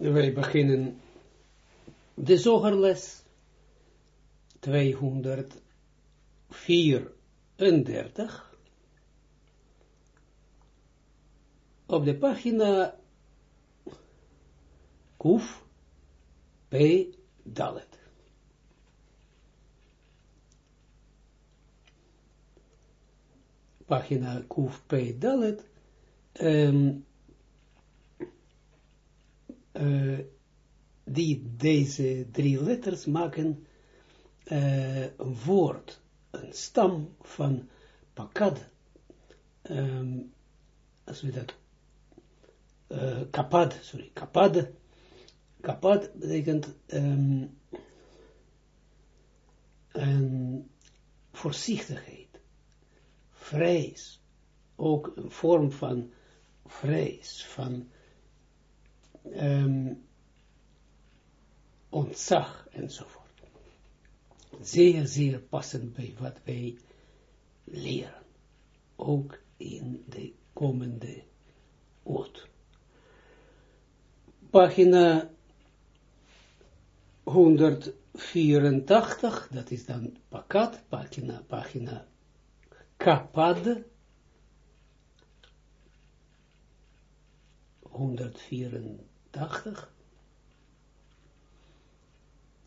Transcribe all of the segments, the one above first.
Wij beginnen de zogerles 234 op de pagina Kuf P. Dalet. Pagina Kuf P. Dalet. Um, uh, die deze drie letters maken uh, een woord, een stam van pakad. Um, als we dat, uh, kapad, sorry, kapad. Kapad betekent um, een voorzichtigheid, vrees, ook een vorm van vrees, van um, ontzag enzovoort. Zeer, zeer passend bij wat wij leren. Ook in de komende oot. Pagina 184, dat is dan pakat, pagina, pagina kapad, 184,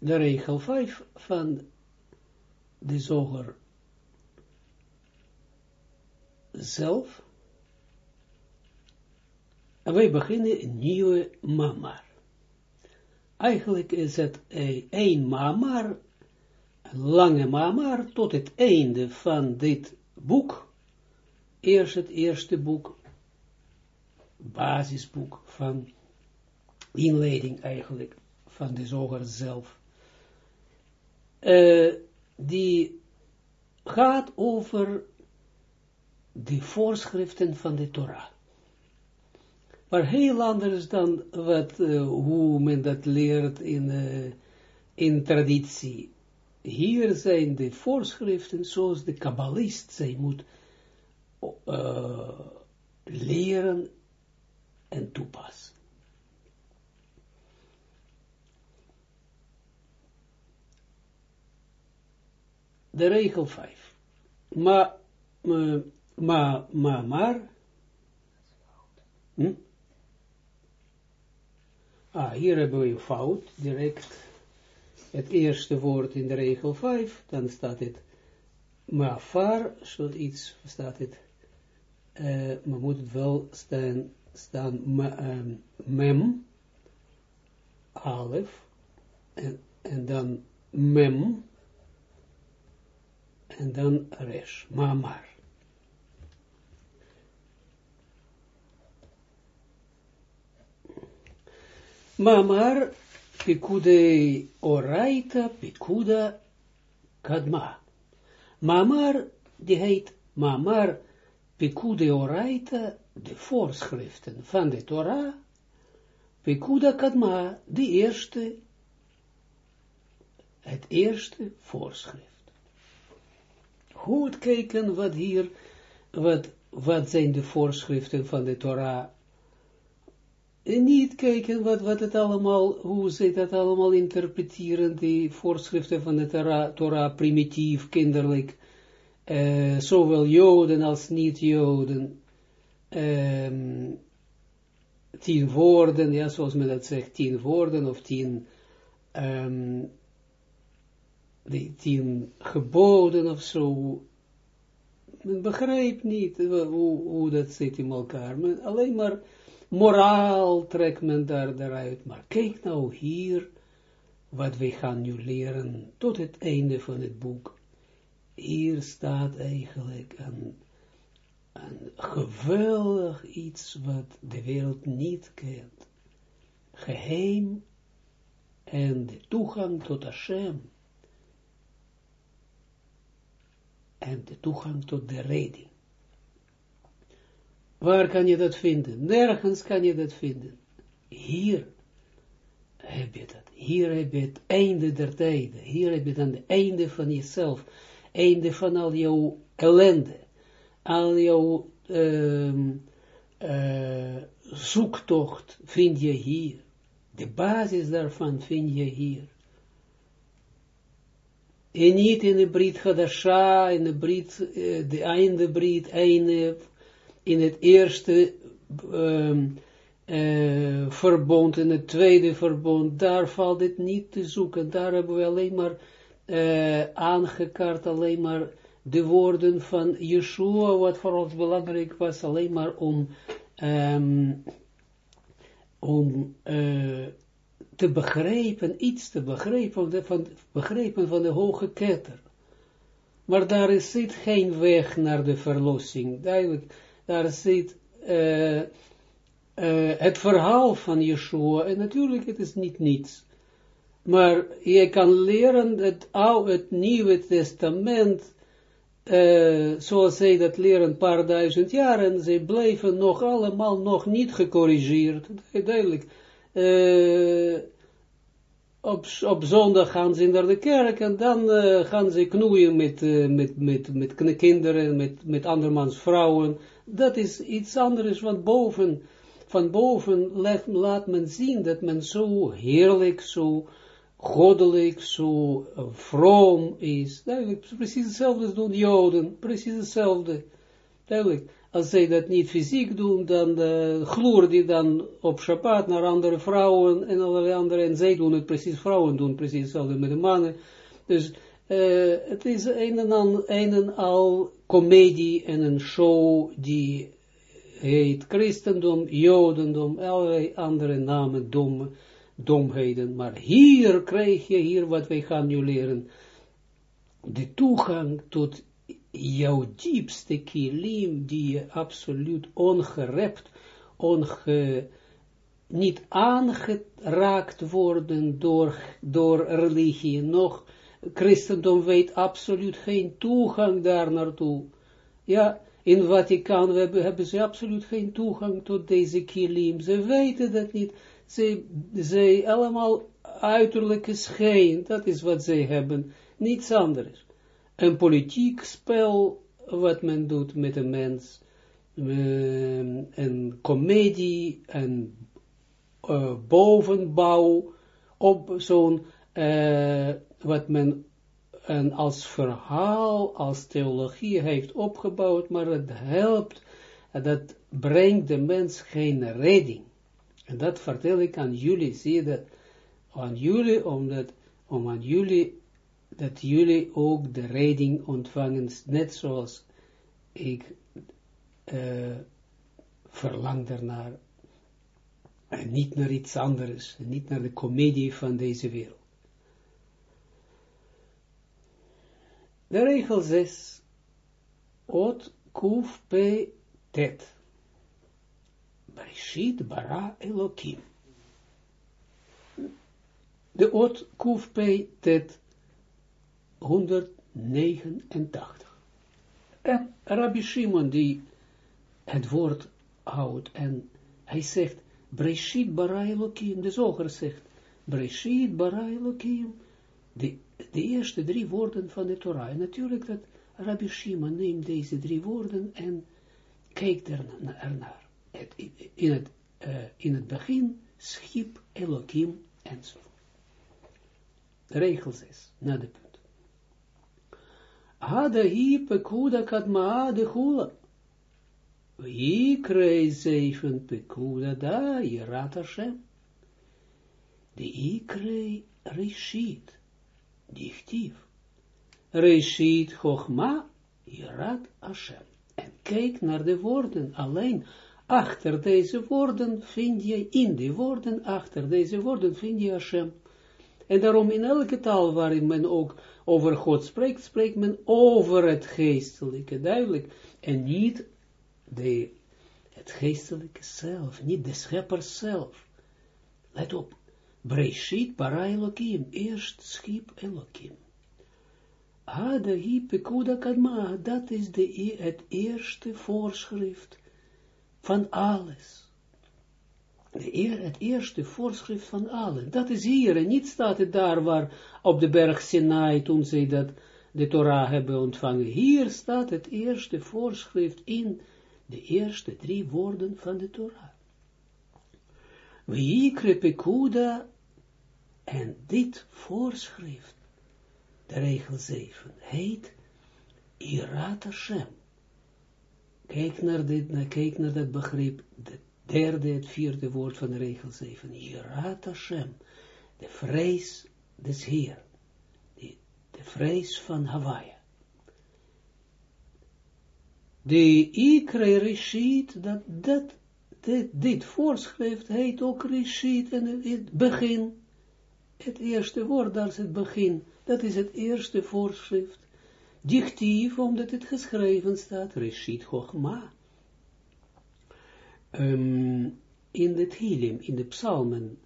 de regel 5 van de zoger zelf. En wij beginnen een nieuwe mamar. Eigenlijk is het een mamar, een lange mamar, tot het einde van dit boek. Eerst het eerste boek, basisboek van inleiding eigenlijk, van de zoger zelf. Uh, die gaat over de voorschriften van de Torah. Maar heel anders dan wat, uh, hoe men dat leert in, uh, in traditie. Hier zijn de voorschriften zoals de kabbalist zij moet leren en toepassen. De regel 5. Ma, ma, ma, ma maar. Hm? Ah, hier hebben we een fout, direct. Het eerste woord in de regel 5, dan staat het ma far, zoiets staat het. Uh, maar moet het wel staan, staan um, mem, alef, en dan mem, en dan resh, mamar. Mamar, pikude oraita, pikuda kadma. Mamar, die heet mamar, pikude oraita, de voorschriften van de Torah, pikuda kadma, de eerste, het eerste voorschrift goed kijken wat hier, wat, wat zijn de voorschriften van de Torah. En niet kijken wat, wat het allemaal, hoe ze dat allemaal interpreteren, die voorschriften van de Torah, primitief, kinderlijk, uh, zowel Joden als niet-Joden, um, tien woorden, ja, zoals men dat zegt, tien woorden of tien um, die tien geboden of zo. Men begrijpt niet hoe, hoe dat zit in elkaar. Men, alleen maar moraal trekt men daar, daaruit. Maar kijk nou hier, wat wij gaan nu leren, tot het einde van het boek. Hier staat eigenlijk een, een geweldig iets wat de wereld niet kent. Geheim en de toegang tot Hashem. En de toegang tot de redding. Waar kan je dat vinden? Nergens kan je dat vinden. Hier heb je dat. Hier heb je het einde der tijden. Hier heb je aan het einde van jezelf. Einde van al jouw ellende. Al jouw uh, uh, zoektocht vind je hier. De basis daarvan vind je hier. En niet in de Brit Hadasha, in de Brit, uh, de einde Brit, in het eerste um, uh, verbond, in het tweede verbond, daar valt het niet te zoeken. Daar hebben we alleen maar uh, aangekaart, alleen maar de woorden van Yeshua, wat voor ons belangrijk was, alleen maar om, um, om uh, te begrijpen, iets te begrijpen van, begrijpen van de hoge ketter. Maar daar zit geen weg naar de verlossing. Duidelijk, daar zit uh, uh, het verhaal van Yeshua. En natuurlijk, het is niet niets. Maar je kan leren het oude, het nieuwe testament, uh, zoals zij dat leren een paar duizend jaar, en ze blijven nog allemaal nog niet gecorrigeerd. Duidelijk. Op, op zondag gaan ze naar de kerk en dan uh, gaan ze knoeien met, uh, met, met, met kinderen, met, met andermans vrouwen. Dat is iets anders, want boven, van boven laat, men zien dat men zo heerlijk, zo goddelijk, zo vroom is. Precies hetzelfde doen Joden, precies hetzelfde. Als zij dat niet fysiek doen, dan uh, die dan op Shabbat naar andere vrouwen en allerlei andere, en zij doen het precies, vrouwen doen precies hetzelfde met de mannen. Dus uh, het is een en, al, een en al komedie en een show die heet christendom, jodendom, allerlei andere namen, domme domheden. Maar hier krijg je, hier wat wij gaan nu leren, de toegang tot jouw diepste kilim, die je absoluut ongerept, onge, niet aangeraakt worden door, door religie, nog christendom weet absoluut geen toegang daar naartoe. Ja, in Vaticaan hebben, hebben ze absoluut geen toegang tot deze kilim. Ze weten dat niet zij, zij allemaal uiterlijke schijn, dat is wat zij hebben, niets anders. Een politiek spel, wat men doet met een mens, um, een komedie, een uh, bovenbouw, op zo'n, uh, wat men en als verhaal, als theologie heeft opgebouwd, maar het helpt, dat brengt de mens geen redding. En dat vertel ik aan jullie, zie je dat, aan jullie, omdat, om aan jullie, dat jullie ook de redding ontvangen, net zoals ik uh, verlang daarnaar, en niet naar iets anders, en niet naar de komedie van deze wereld. De regel 6, Ot Kuf P Tet. Breshit bara Elokim. De ot Kufpei tet 189. En Rabbi Shimon die het woord houdt en hij zegt Breshit bara Elokim. De zoger zegt Breshit bara Elokim. De, eerste drie woorden van de Torah. En natuurlijk dat Rabbi Shimon neemt deze drie woorden en kijkt er, ernaar het, in, het, uh, in het begin schiep Elohim enzovoort. Regel 6, na de punt. Hada hi pekuda kadmaa de hula. Ikre zeven pekuda da, Yerat Hashem. De ikre reshit, dichtief. Reshit chochma, Yerat Hashem. En kijk naar de woorden, alleen achter deze woorden vind je, in die woorden, achter deze woorden vind je Hashem. En daarom in elke taal waarin men ook over God spreekt, spreekt men over het geestelijke, duidelijk. En niet de, het geestelijke zelf, niet de schepper zelf. Let op, Breshit bara Elohim, eerst schiep Elohim. Ada hi pekuda kadma, dat is de, het eerste voorschrift van alles. De eer, het eerste voorschrift van alles. Dat is hier, en niet staat het daar waar op de berg Sinai, toen zij dat, de Torah hebben ontvangen. Hier staat het eerste voorschrift in de eerste drie woorden van de Torah. Weikre pekuda, en dit voorschrift, de regel 7, heet Irat Hashem. Kijk naar, dit, kijk naar dat begrip, het derde, het vierde woord van de regel 7. Irat Hashem, de vrees des Heer, de, de vrees van Hawaii. De ikre reshit, dat, dat, dit, voorschrift heet ook reshit en het begin. Het eerste woord, dat is het begin. Dat is het eerste voorschrift. Dichtief, omdat het geschreven staat. Reshit Chochma. Um, in de Tilim, in de Psalmen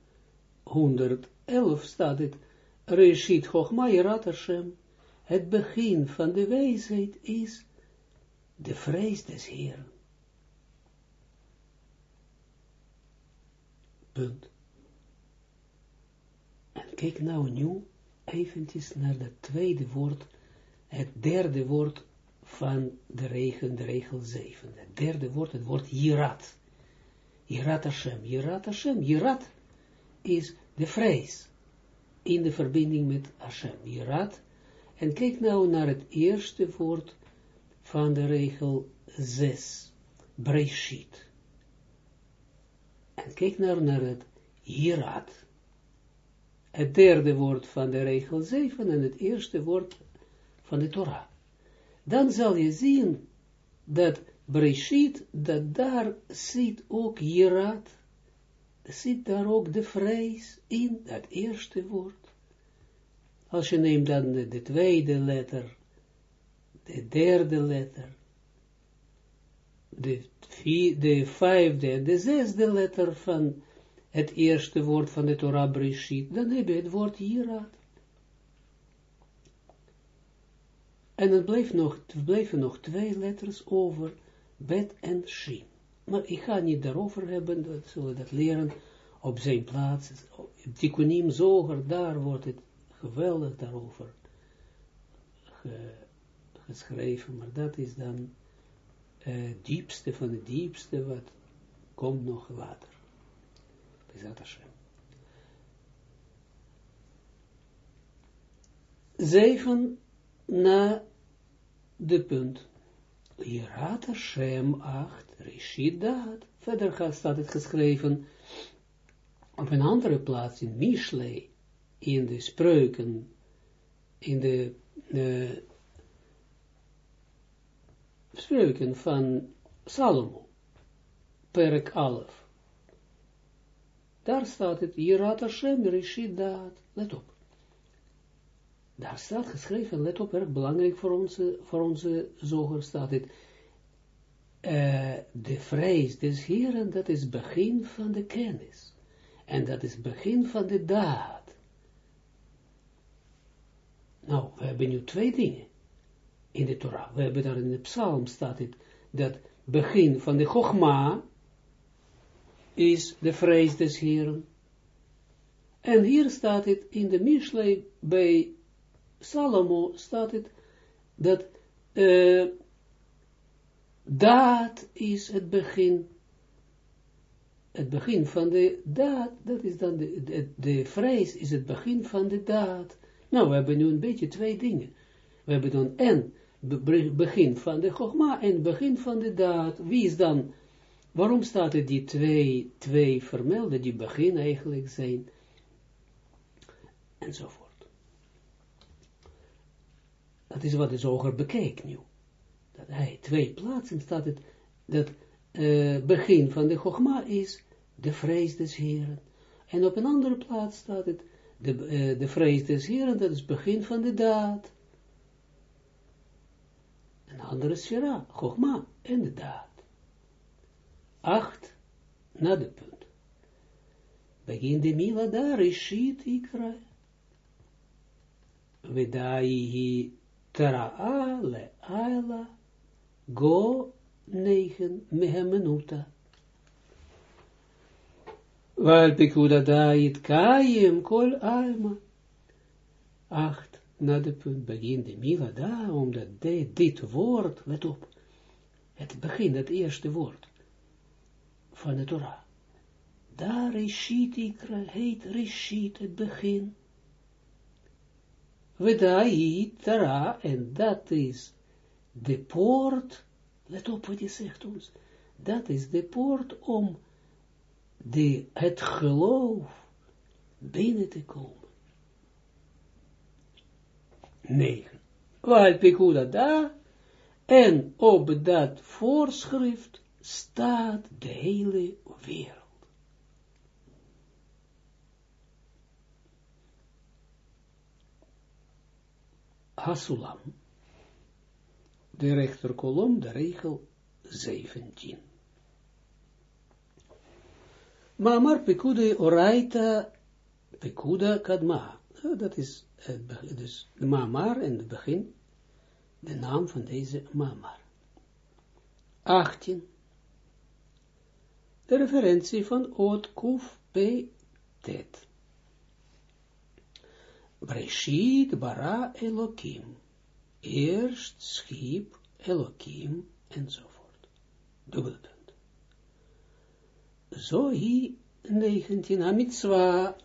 111 staat het. Reshit Chochma Yerat. Het begin van de wijsheid is de vrees des Heeren. Punt. En kijk nou nu eventjes naar het tweede woord, het derde woord van de regel, de regel 7. Het derde woord, het woord Jirat. Jirat Hashem, Jirat Hashem, Jirat is de vrees in de verbinding met Hashem. Jirat. En kijk nou naar het eerste woord van de regel 6, Breshit. En kijk nou naar het Hirat. Het derde woord van de regel 7 en het eerste woord van de Torah. Dan zal je zien dat Breshit, dat daar zit ook Hirat, zit daar ook de vrees in, dat eerste woord. Als je neemt dan de, de tweede letter de derde letter, de, vier, de vijfde en de zesde letter van het eerste woord van de Torah Breshit, dan heb je het woord Jirat. En dan bleef nog, bleven nog twee letters over, Bet en Shin. Maar ik ga niet daarover hebben, we zullen dat leren op zijn plaats. Tikkunim Zoger, daar wordt het geweldig daarover geschreven, maar dat is dan uh, diepste van het diepste, wat komt nog later. Bezat Hashem. Zeven na de punt. Hirat Hashem 8, Rishid Daad. Verder staat het geschreven op een andere plaats in Mishlei, in de spreuken, in de uh, spreuken van Salomo, perk 11. Daar staat het, Jirat Hashem, Rishid Daad, let op. Daar staat geschreven, let op, erg belangrijk voor onze, voor onze zoger staat het, uh, de vrees des Heren, dat is begin van de kennis. En dat is begin van de daad. Nou, we hebben nu twee dingen in de Torah. We hebben daar in de psalm staat het, dat begin van de Chogma is de vrees des Heeren. En hier staat het in de Mishlei bij Salomo staat het dat uh, is het begin. Het begin van de daad, dat is dan de, de, vrees is het begin van de daad. Nou, we hebben nu een beetje twee dingen. We hebben dan en begin van de Chogma en begin van de daad. Wie is dan, waarom staat er die twee, twee vermelden, die begin eigenlijk zijn, enzovoort. Dat is wat de zoger bekijkt nu. Dat hij twee plaatsen staat het, dat uh, begin van de Chogma is de vrees des Heren. En op een andere plaats staat het, de, uh, de vrees des Heren, dat is begin van de daad een andere sfera, Chogma, inderdaad. Acht, na de punt. Begin de mila daar, ishit ikra. Vedai tara'a le aila, go negen mehemenuta. Wel pikuda dait kayem kol alma. Acht na de punt begin de mila daar, omdat de, dit woord, let op, het begin, het eerste woord van de Torah. daar Rishit heet Rishit, het begin. Vedai Tara, en dat is de poort, let op wat ons, dat is de poort om de, het geloof binnen te komen. 9. Waar Pekuda daar, en op dat voorschrift staat de hele wereld. Hasulam, de rechterkolom, de regel 17. Maar Pekude Oraita Pekuda Kadma, dat is het, dus de Mamar in het begin, de naam van deze Mamar. 18. De referentie van Oot Kuf P. Breshit bara Elohim. Eerst schiep Elohim enzovoort. Dubbele punt. Zo hier 19. Hamitzwa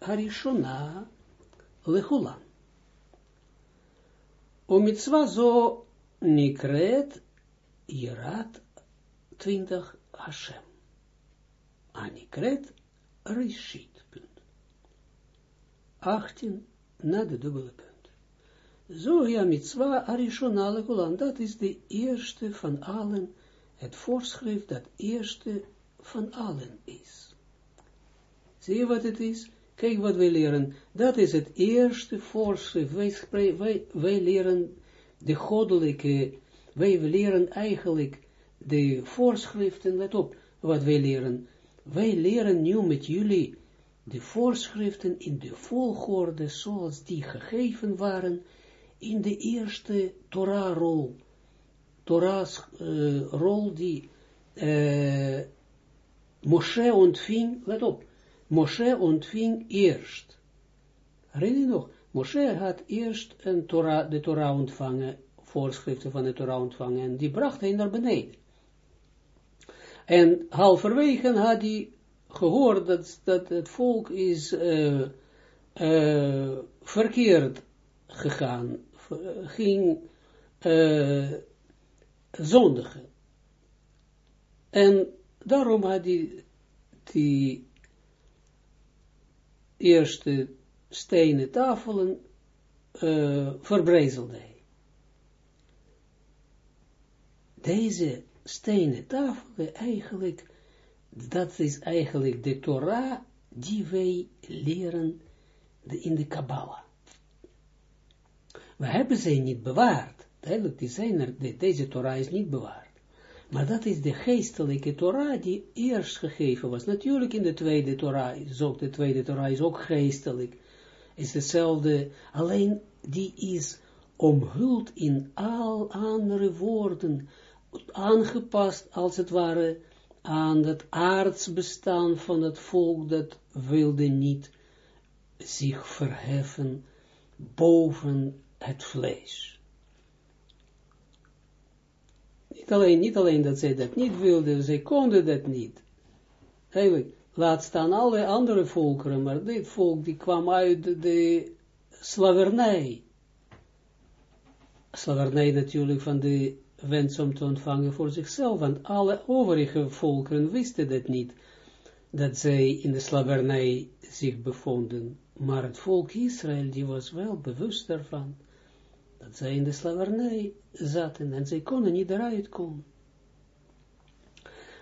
Harishona Lechulan. O mitzwa zo nikret Jirat 20 Hashem. Anikret Rishit. Punt. 18 na de dubbele punt. Zo ja mitzwa Arishona Lechulan. Dat is de eerste van allen. Het voorschrift dat eerste van allen is. Zie je wat het is? Kijk wat wij leren. Dat is het eerste voorschrift. Wij, wij, wij leren de goddelijke, wij leren eigenlijk de voorschriften, let op wat wij leren. Wij leren nu met jullie de voorschriften in de volgorde zoals die gegeven waren in de eerste Torah-rol. Torah's uh, rol die uh, Moshe ontving, let op, Moshe ontving eerst. Herinner je nog? Moshe had eerst een Torah, de Torah ontvangen, voorschriften van de Torah ontvangen, en die bracht hij naar beneden. En halverwege had hij gehoord dat, dat het volk is uh, uh, verkeerd gegaan, ging uh, zondigen. En daarom had hij die eerste stenen tafelen uh, verbrezelde Deze stenen tafelen eigenlijk, dat is eigenlijk de Torah die wij leren in de Kabbalah. We hebben ze niet bewaard. Duidelijk, die zijn er, deze Torah is niet bewaard. Maar dat is de geestelijke Torah die eerst gegeven was. Natuurlijk in de tweede Torah, is ook, de tweede Torah is ook geestelijk. Is hetzelfde, alleen die is omhuld in al andere woorden, aangepast als het ware aan het aardsbestaan van het volk dat wilde niet zich verheffen boven het vlees. Niet alleen, niet alleen dat zij dat niet wilden, zij konden dat niet. Eigenlijk, laat staan alle andere volkeren, maar dit volk die kwam uit de slavernij. Slavernij natuurlijk van de wens om te ontvangen voor zichzelf, want alle overige volkeren wisten dat niet, dat zij in de slavernij zich bevonden. Maar het volk Israël, die was wel bewust daarvan dat zij in de slavernij zaten en zij konden niet eruit komen.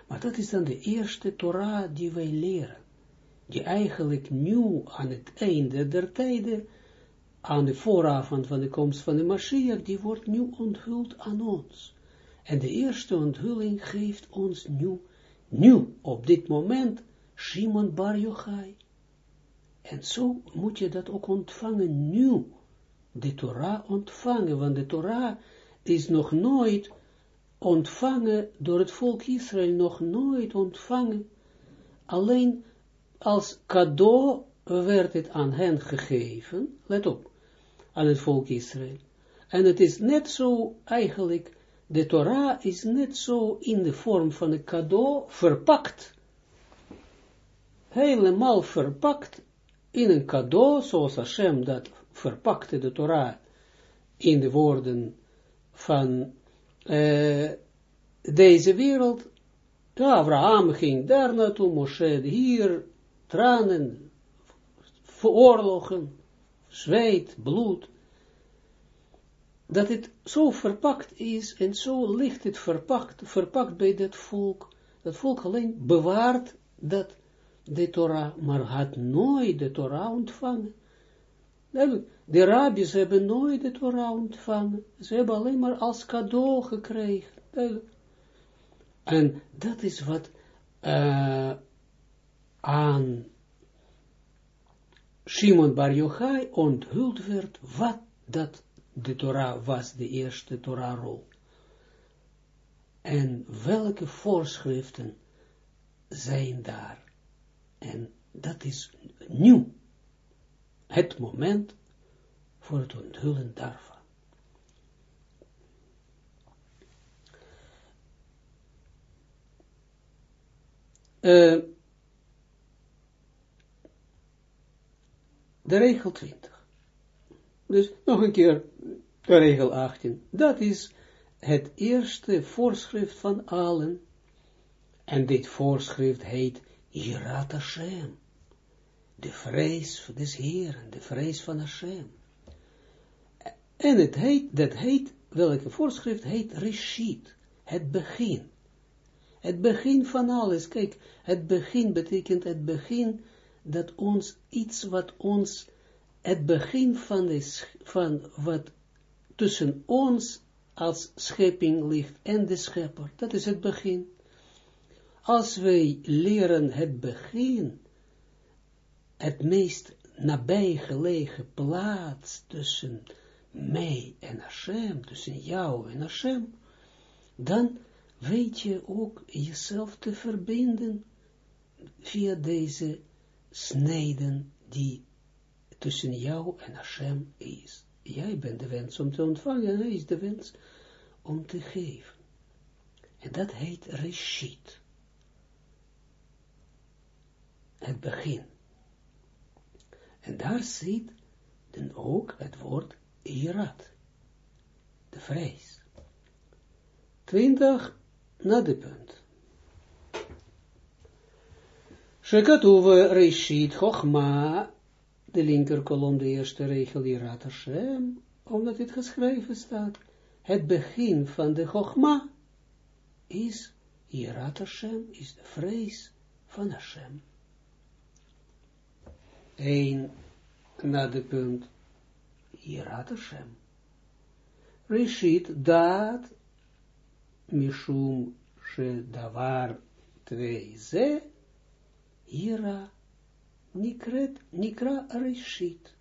Maar dat is dan de eerste Torah die wij leren, die eigenlijk nu aan het einde der tijden, aan de vooravond van de komst van de Mashiach, die wordt nu onthuld aan ons. En de eerste onthulling geeft ons nu, nu, op dit moment, Shimon Bar Yochai. En zo moet je dat ook ontvangen nu, de Torah ontvangen, want de Torah is nog nooit ontvangen door het volk Israël, nog nooit ontvangen. Alleen als cadeau werd het aan hen gegeven, let op, aan het volk Israël. En het is net zo eigenlijk, de Torah is net zo in de vorm van een cadeau verpakt helemaal verpakt in een cadeau, zoals Hashem dat verpakte de Torah in de woorden van uh, deze wereld. Ja, Abraham ging daar naartoe, Moshe hier, tranen, veroorlogen, zweet, bloed. Dat het zo verpakt is en zo licht het verpakt, verpakt bij dat volk. Dat volk alleen bewaart dat de Torah, maar had nooit de Torah ontvangen. De rabbis hebben nooit de Torah ontvangen. Ze hebben alleen maar als cadeau gekregen. En dat is wat uh, aan Shimon Bar Yochai onthuld werd, wat dat de Torah was, de eerste Torah-rol. En welke voorschriften zijn daar. En dat is nieuw. Het moment voor het onthullen daarvan. Uh, de regel 20. Dus nog een keer de regel 18. Dat is het eerste voorschrift van allen. En dit voorschrift heet Jirat Hashem. De vrees des Heeren, de vrees van Hashem. En het heet, dat heet, welke voorschrift heet Rishit, het begin. Het begin van alles, kijk, het begin betekent het begin dat ons, iets wat ons, het begin van, is van wat tussen ons als schepping ligt en de schepper, dat is het begin. Als wij leren het begin, het meest nabijgelegen plaats tussen mij en Hashem, tussen jou en Hashem, dan weet je ook jezelf te verbinden via deze snijden die tussen jou en Hashem is. Jij bent de wens om te ontvangen, en hij is de wens om te geven. En dat heet Reshit. Het begin. En daar zit dan ook het woord Irat. De vrees. Twintig na de punt. Shekatuwe Reshit Chochma, de linker kolom, de eerste regel, Irat Hashem, omdat dit geschreven staat. Het begin van de Chochma is Irat Hashem, is de vrees van Hashem. Eén na de punt Yirat Hashem. Rishit dat mishum she davar twee ze Ira nikret nikra Rishit.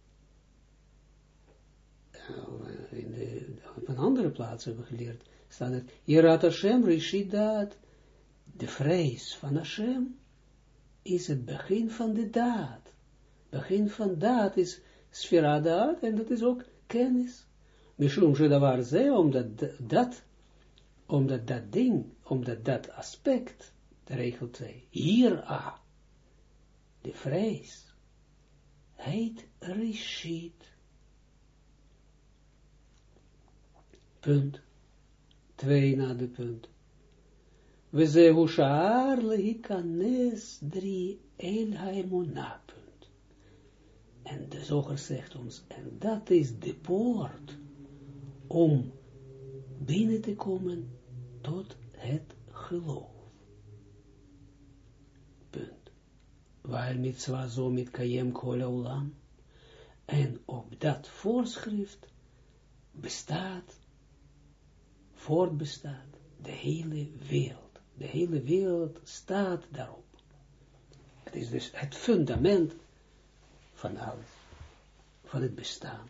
In de, op een andere plaats hebben we geleerd, staat het, Yirat Hashem, Rishit dat, de vrees van Hashem, is het begin van de daad. Begin van daad is sfera daad, en dat is ook kennis. Mishum Shedavar ze, omdat dat, omdat dat ding, omdat dat aspect, de regel 2, hier de vrees, heet Rishit. Punt. Twee na de punt. We ze hushar lehikanes drie el haimonap. En de zoger zegt ons, en dat is de poort om binnen te komen tot het geloof. Punt. Waar mitzwa zo met kayem kol En op dat voorschrift bestaat, voortbestaat, de hele wereld. De hele wereld staat daarop. Het is dus het fundament van alles, van het bestaan.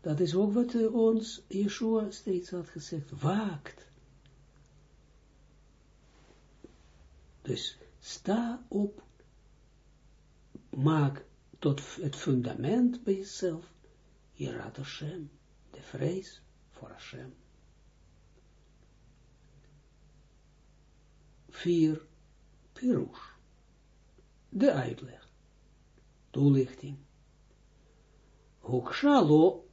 Dat is ook wat uh, ons Yeshua steeds had gezegd, waakt. Dus sta op, maak tot het fundament bij jezelf, Yirat Hashem, de vrees voor Hashem. 4, Pirush. De uitleg. Toelichting. Hukshalo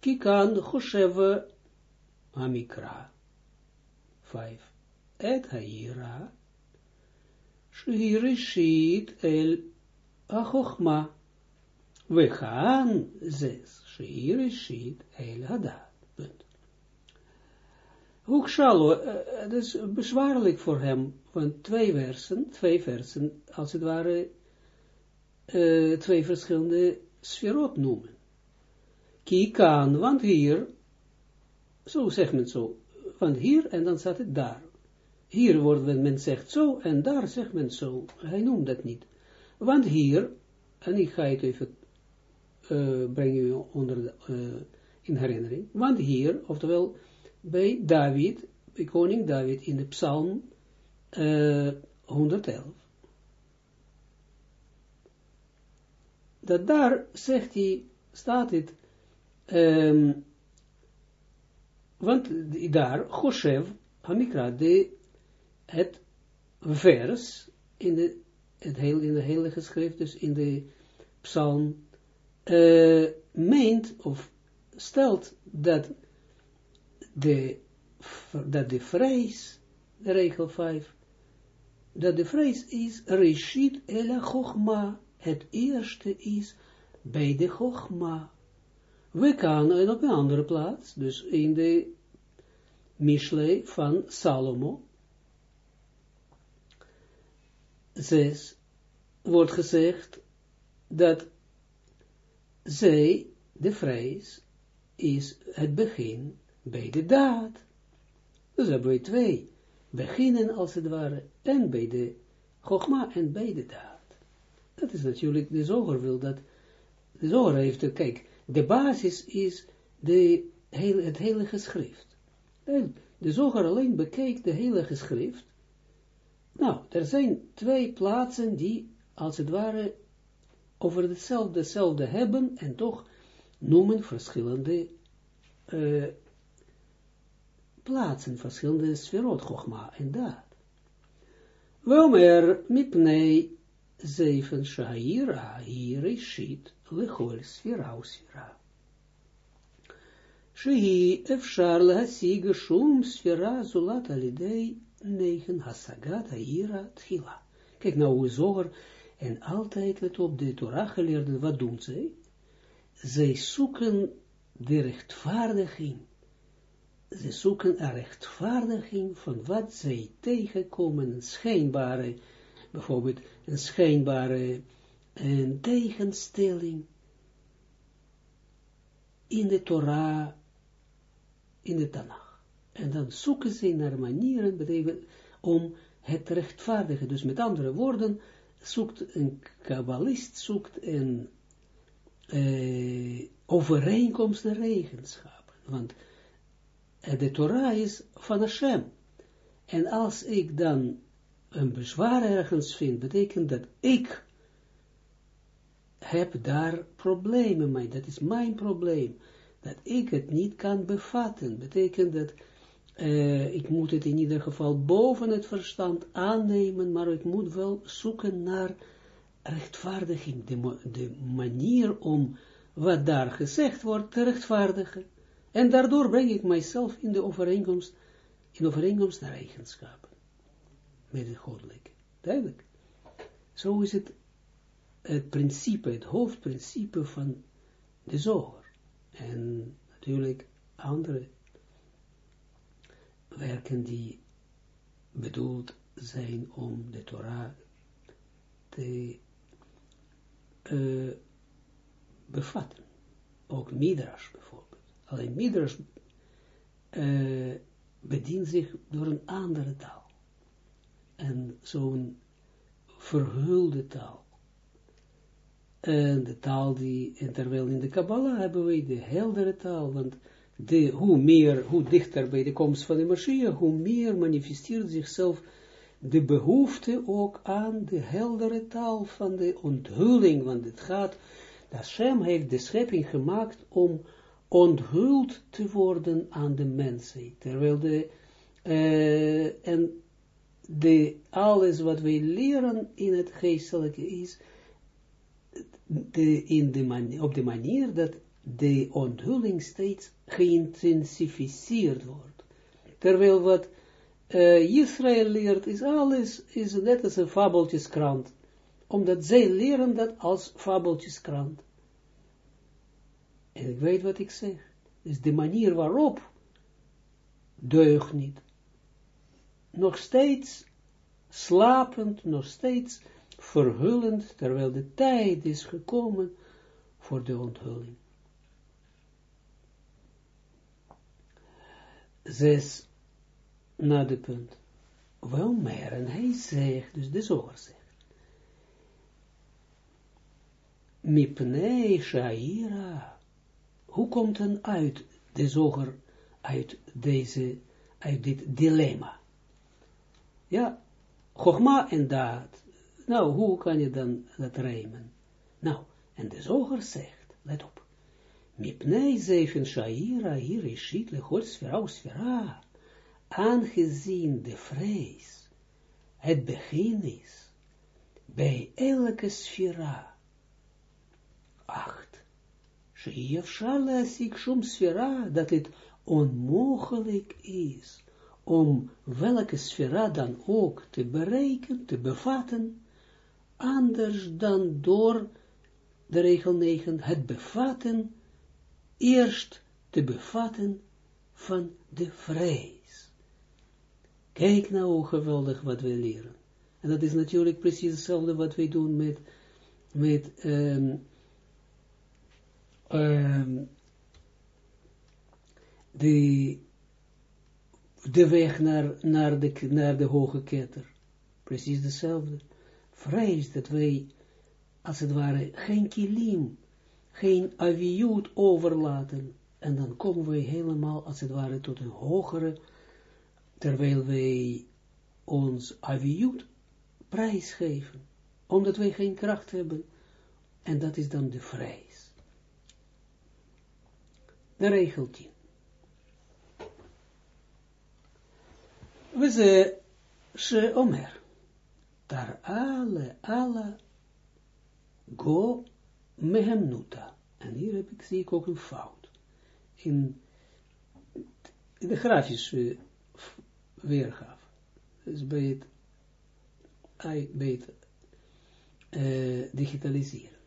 kikan chosheve amikra. 5. Et haira shirishit el achochma. We gaan zes shirishit el hadat. Punt. Hukshalo, het is bezwaarlijk voor hem, van twee versen, twee versen, als het ware, uh, twee verschillende sferot noemen. Kikan, want hier, zo zegt men zo, want hier en dan staat het daar. Hier wordt men zegt zo en daar zegt men zo. Hij noemt dat niet. Want hier, en ik ga het even uh, brengen onder de, uh, in herinnering, want hier, oftewel bij David, bij koning David in de psalm uh, 111. Dat daar zegt hij, staat het, um, want daar, Choshev, Hamikra, de, het vers in de, het heel, in de heilige schrift, dus in de psalm, uh, meent of stelt dat de, dat de vrees, de regel 5, dat de vrees is, Reshit Ela Chochma, het eerste is bij de Chochma. We kunnen op een andere plaats, dus in de Mishle van Salomo, zes, wordt gezegd dat zij, de vrees, is het begin bij de daad. Dus hebben we twee beginnen als het ware, en bij de Chogma en bij de daad. Dat is natuurlijk, de zoger wil dat, de zoger heeft, kijk, de basis is de, het heilige schrift. De zoger alleen bekijkt de heilige schrift. Nou, er zijn twee plaatsen die, als het ware, over hetzelfde, hetzelfde hebben en toch noemen verschillende uh, plaatsen, verschillende sferot, Chogma en daad. Womer mipnei zeven shaira hier ishit lechol sfera u sfera. Shehi efshar lehasig shum sfera zulat alidei negen hasagat haira tchila. Kijk nou hoe zoger en altijd, let op, de Torah geleerden, wat doen zij? Zij zoeken de rechtvaardiging. Ze zoeken een rechtvaardiging van wat zij tegenkomen, een schijnbare, bijvoorbeeld een schijnbare een tegenstelling in de Torah, in de Tanach. En dan zoeken ze naar manieren betekent, om het rechtvaardigen. Dus met andere woorden, zoekt een kabbalist, zoekt een uh, overeenkomst en eigenschappen. Want de Torah is van Hashem. En als ik dan een bezwaar ergens vind, betekent dat ik heb daar problemen mee. Dat is mijn probleem. Dat ik het niet kan bevatten. Betekent dat uh, ik moet het in ieder geval boven het verstand aannemen, maar ik moet wel zoeken naar rechtvaardiging, de, de manier om wat daar gezegd wordt te rechtvaardigen. En daardoor breng ik mijzelf in de overeenkomst, in overeenkomst naar eigenschappen. Met het goddelijke. Duidelijk. Zo is het het principe, het hoofdprincipe van de zoger. En natuurlijk andere werken die bedoeld zijn om de Torah te uh, bevatten. Ook Midrash bijvoorbeeld. Alleen Midrash uh, bedient zich door een andere taal. En zo'n verhulde taal. En de taal die, en terwijl in de Kabbalah hebben we de heldere taal, want de, hoe meer, hoe dichter bij de komst van de Mashiach, hoe meer manifesteert zichzelf de behoefte ook aan de heldere taal van de onthulling, want het gaat, dat Shem heeft de schepping gemaakt om onthuld te worden aan de mensen, terwijl de, uh, en de, alles wat wij leren in het geestelijke is, de, in de op de manier dat de onthulling steeds geïntensificeerd wordt. Terwijl wat uh, Israël leert, is alles, is net als een fabeltjeskrant. Omdat zij leren dat als fabeltjeskrant. En ik weet wat ik zeg. Dus de manier waarop deugt niet. Nog steeds slapend, nog steeds verhullend, terwijl de tijd is gekomen voor de onthulling. Zes, na de punt. Wel meer, en hij zegt, dus de zoger zegt, Mipnei Shaira, hoe komt dan uit de zoger, uit deze, uit dit dilemma? Ja, Chogma en daad. Nou, hoe kan je dan dat rijmen? Nou, en de zoger zegt, let op, Mipnei zeven Shaira, hier is shit, lechol sfera, sfera, aangezien de vrees het begin is bij elke sfera. Acht. Sheef shala sik shum sfera, dat het onmogelijk is om welke sfera dan ook te bereiken, te bevatten, anders dan door de regel 9, het bevatten, eerst te bevatten van de vrees. Kijk nou hoe geweldig wat we leren. En dat is natuurlijk precies hetzelfde wat wij doen met, met um, um, de, de weg naar, naar, de, naar de hoge ketter. Precies hetzelfde. Vrees dat wij, als het ware, geen kilim, geen aviut overlaten. En dan komen wij helemaal, als het ware, tot een hogere terwijl wij ons aviut prijsgeven, omdat wij geen kracht hebben, en dat is dan de vrees. De regel 10. We ze, she omer, tar ale, ala, go, mehemnuta. En hier heb ik, zie ik ook een fout. In, in de grafische weergave. Dus bij het, uh, digitaliseren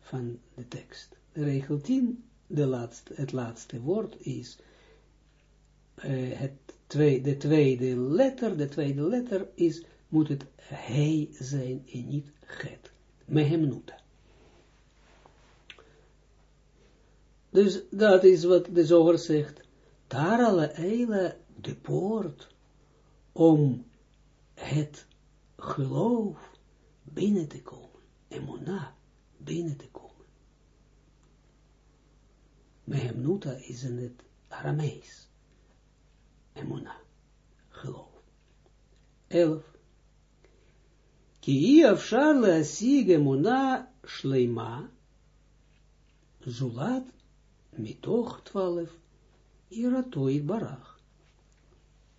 van de tekst. Regel 10, de het laatste woord is uh, het tweede, de tweede letter, de tweede letter is, moet het hij zijn en niet het. Mehemnuta. Dus dat is wat de zoger zegt. Tarale eile de poort om het geloof binnen te komen, emona binnen te komen. Mehemnuta is in het Aramees. Emuna, geloof. Elf. Ki afshar leasig emuna shleima, zulat mitoch twaalf, iratoi barach.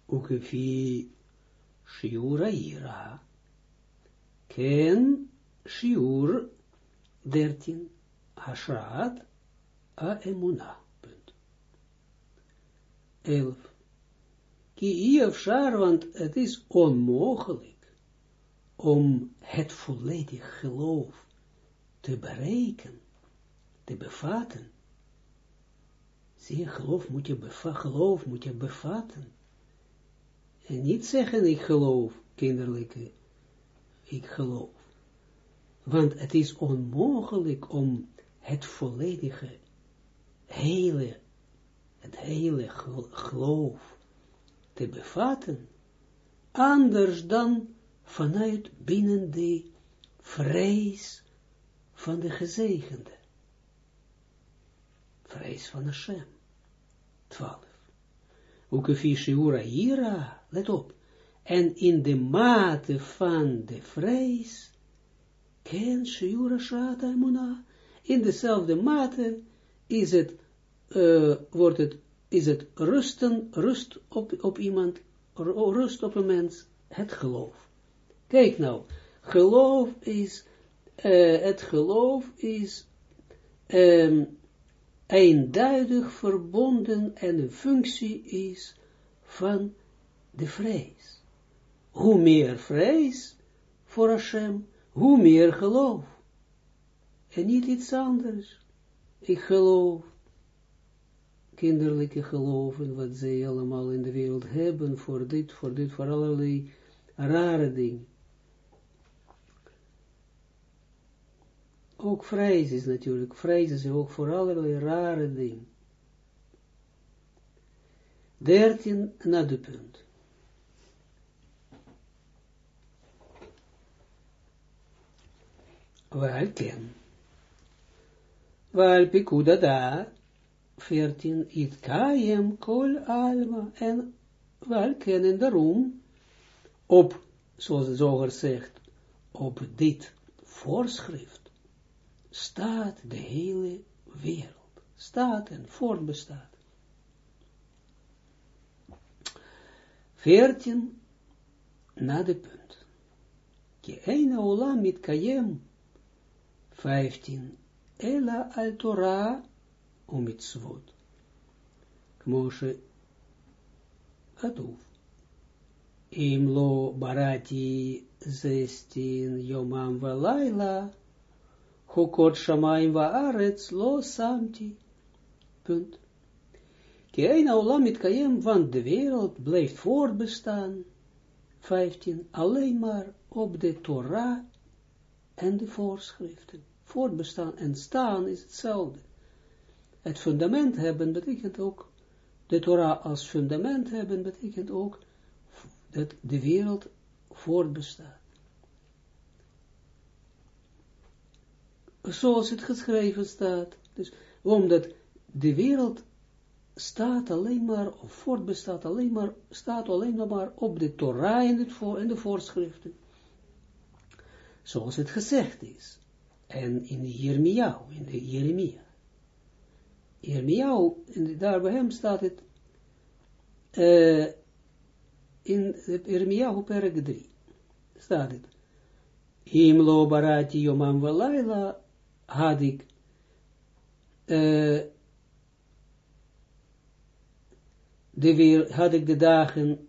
Ukefi shiura ira. Ken shiur dertien. Hashraat a. Punt. Elf. Ki iefshar, want het is onmogelijk om het volledig geloof te bereiken, te bevatten. Zie geloof moet je, beva geloof moet je bevatten. En niet zeggen, ik geloof, kinderlijke, ik geloof. Want het is onmogelijk om het volledige, hele, het hele geloof te bevatten, anders dan vanuit binnen de vrees van de gezegende. Vrees van Hashem. 12. Ukefi shiura ira, let op, en in de mate van de vrees, ken shiura shata emuna, in dezelfde mate is het, uh, wordt het, is het rusten, rust op, op iemand, rust op een mens, het geloof. Kijk nou, geloof is, uh, het geloof is um, eenduidig verbonden en een functie is van de vrees. Hoe meer vrees voor Hashem, hoe meer geloof. En niet iets anders. Ik geloof kinderlijke geloven, wat zij allemaal in de wereld hebben, voor dit, voor dit, voor allerlei rare dingen. Ook vrees is natuurlijk, vrees is ook voor allerlei rare dingen. Dertien na de punt. Wel ken. Wel pikuda da 14, it kayem kol alma, en wel kennen daarom, op, zoals de zoger zegt, op dit voorschrift, staat de hele wereld, staat en voortbestaat. 14, na de punt. Ki een olam mit kayem, 15, ela al Torah, umitzvot. Kmoshe katuv. Im lo barati zestin yomam velaila, hukot shamayim vaaretz lo samti. Punt. Keina olam mitkayem, want de wereld blijft voortbestaan. 15. Alleen maar op de Torah en de voorschriften. Voortbestaan en staan is hetzelfde het fundament hebben betekent ook, de Torah als fundament hebben betekent ook, dat de wereld voortbestaat. Zoals het geschreven staat. Dus omdat de wereld staat alleen maar, of voortbestaat alleen maar, staat alleen maar op de Torah en, voor, en de voorschriften. Zoals het gezegd is. En in Jeremia, in de Jeremia. Jeremiao, daar bij hem staat het, uh, in Jeremiao perk 3, staat het, Himlo barati yomam velaila, had ik, uh, de weer, had ik de dagen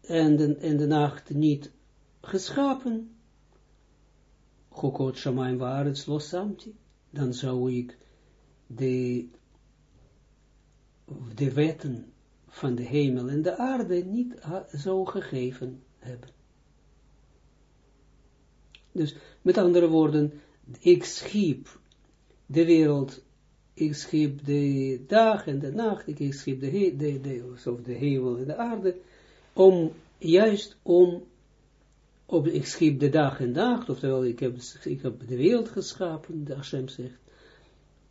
en de, en de nacht niet geschapen, Chokot Shamaim Waarets losamti, dan zou ik de, de wetten van de hemel en de aarde niet zo gegeven hebben. Dus met andere woorden, ik schiep de wereld, ik schiep de dag en de nacht, ik schiep de, de, de, of hemel en de aarde, om, juist om, op, ik schiep de dag en nacht, oftewel ik heb, ik heb de wereld geschapen, de Hashem zegt,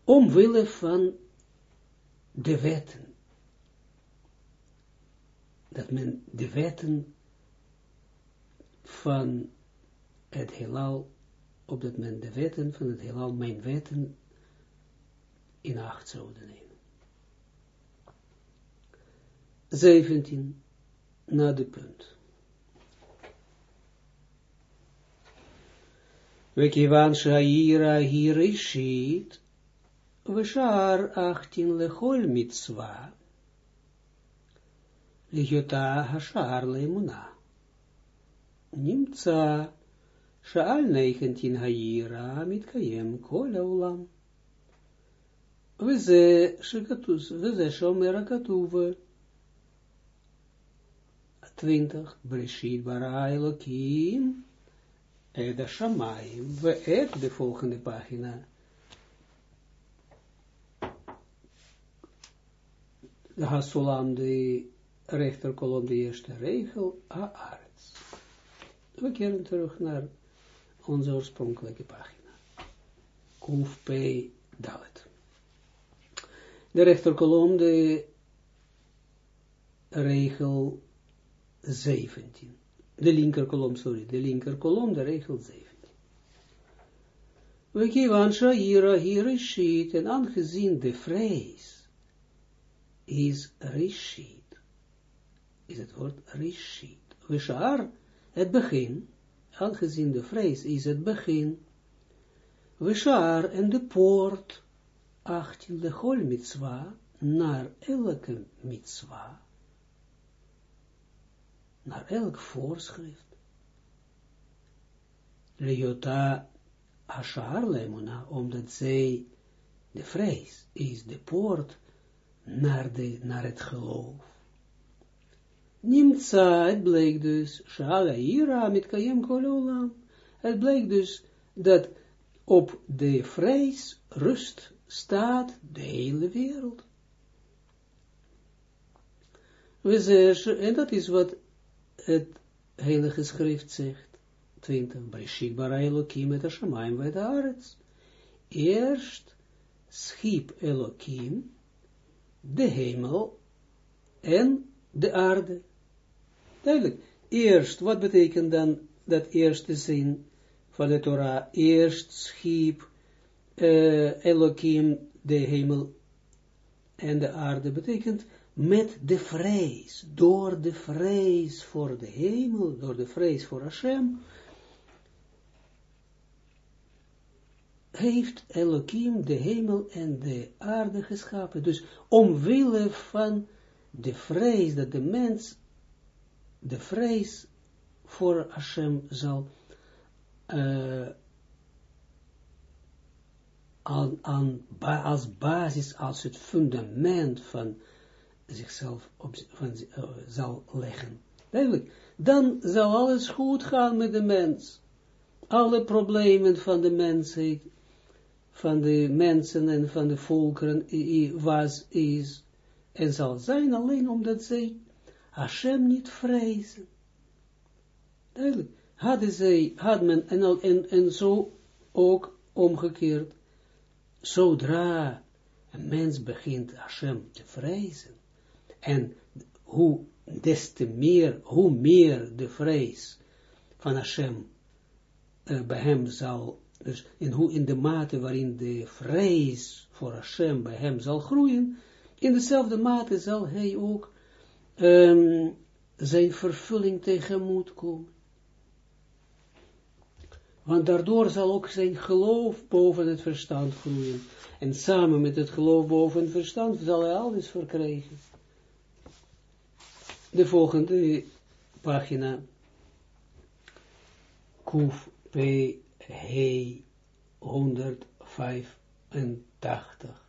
omwille van de wetten. Dat men de wetten van het heelal, opdat men de wetten van het heelal, mijn wetten, in acht zouden nemen. 17, na de punt. Wekivan Shaira hier is Vishar achtin lechol mitzwa. Lihyota hashar leimuna. Nimtza Shaal neichentin hayira mitkayem kol aulam. Везе шикатус, везе шомера катуwe. 20. Breshit bara Elohim. Eda shamayim. We et de volgende pagina. de Hasulam, de rechterkolom, de eerste regel, Haaretz. We keren terug naar onze oorspronkelijke pagina. Kuf P. Dalet. De rechterkolom, de regel 17. De linkerkolom, sorry, de linkerkolom, de regel 17. We geven Shaira hier is en aangezien de vrees is rishit. Is het woord rishit. Wishar, het begin, aangezien de vrees is het begin, Wishar en de poort, 18, de hol mitzwa, naar elke mitzwa, naar elk voorschrift. Leota Ashar lemona, omdat zij, de vrees, is de poort naar, de, naar het geloof. Nimtza, het bleek dus, Shala Ira met Kayem Kololam, het bleek dus dat op de vrees rust staat de hele wereld. We zeggen, en dat is wat het heilige schrift zegt, 20, Breshit bara Elohim et Hashemayim vet Arets. Eerst schiep Elohim de hemel en de aarde. Duidelijk. Eerst, wat betekent dan dat eerste zin van de Torah? Eerst schiep uh, Elohim de hemel en de aarde. Betekent met de vrees, door de vrees voor de hemel, door de vrees voor Hashem, heeft Elohim de hemel en de aarde geschapen. Dus omwille van de vrees dat de mens, de vrees voor Hashem zal uh, aan, aan, als basis, als het fundament van zichzelf op, van, uh, zal leggen. Duidelijk. Dan zal alles goed gaan met de mens. Alle problemen van de mensheid van de mensen en van de volkeren was, is en zal zijn alleen omdat zij Hashem niet vrezen. Duidelijk. Hadden zij, had men, en, en, zo ook omgekeerd, zodra een mens begint Hashem te vrezen, en hoe des te meer, hoe meer de vrees van Hashem uh, bij hem zal dus in, hoe, in de mate waarin de vrees voor Hashem bij hem zal groeien, in dezelfde mate zal hij ook um, zijn vervulling tegemoet komen. Want daardoor zal ook zijn geloof boven het verstand groeien. En samen met het geloof boven het verstand zal hij alles verkrijgen. De volgende pagina. Kuf P He 185.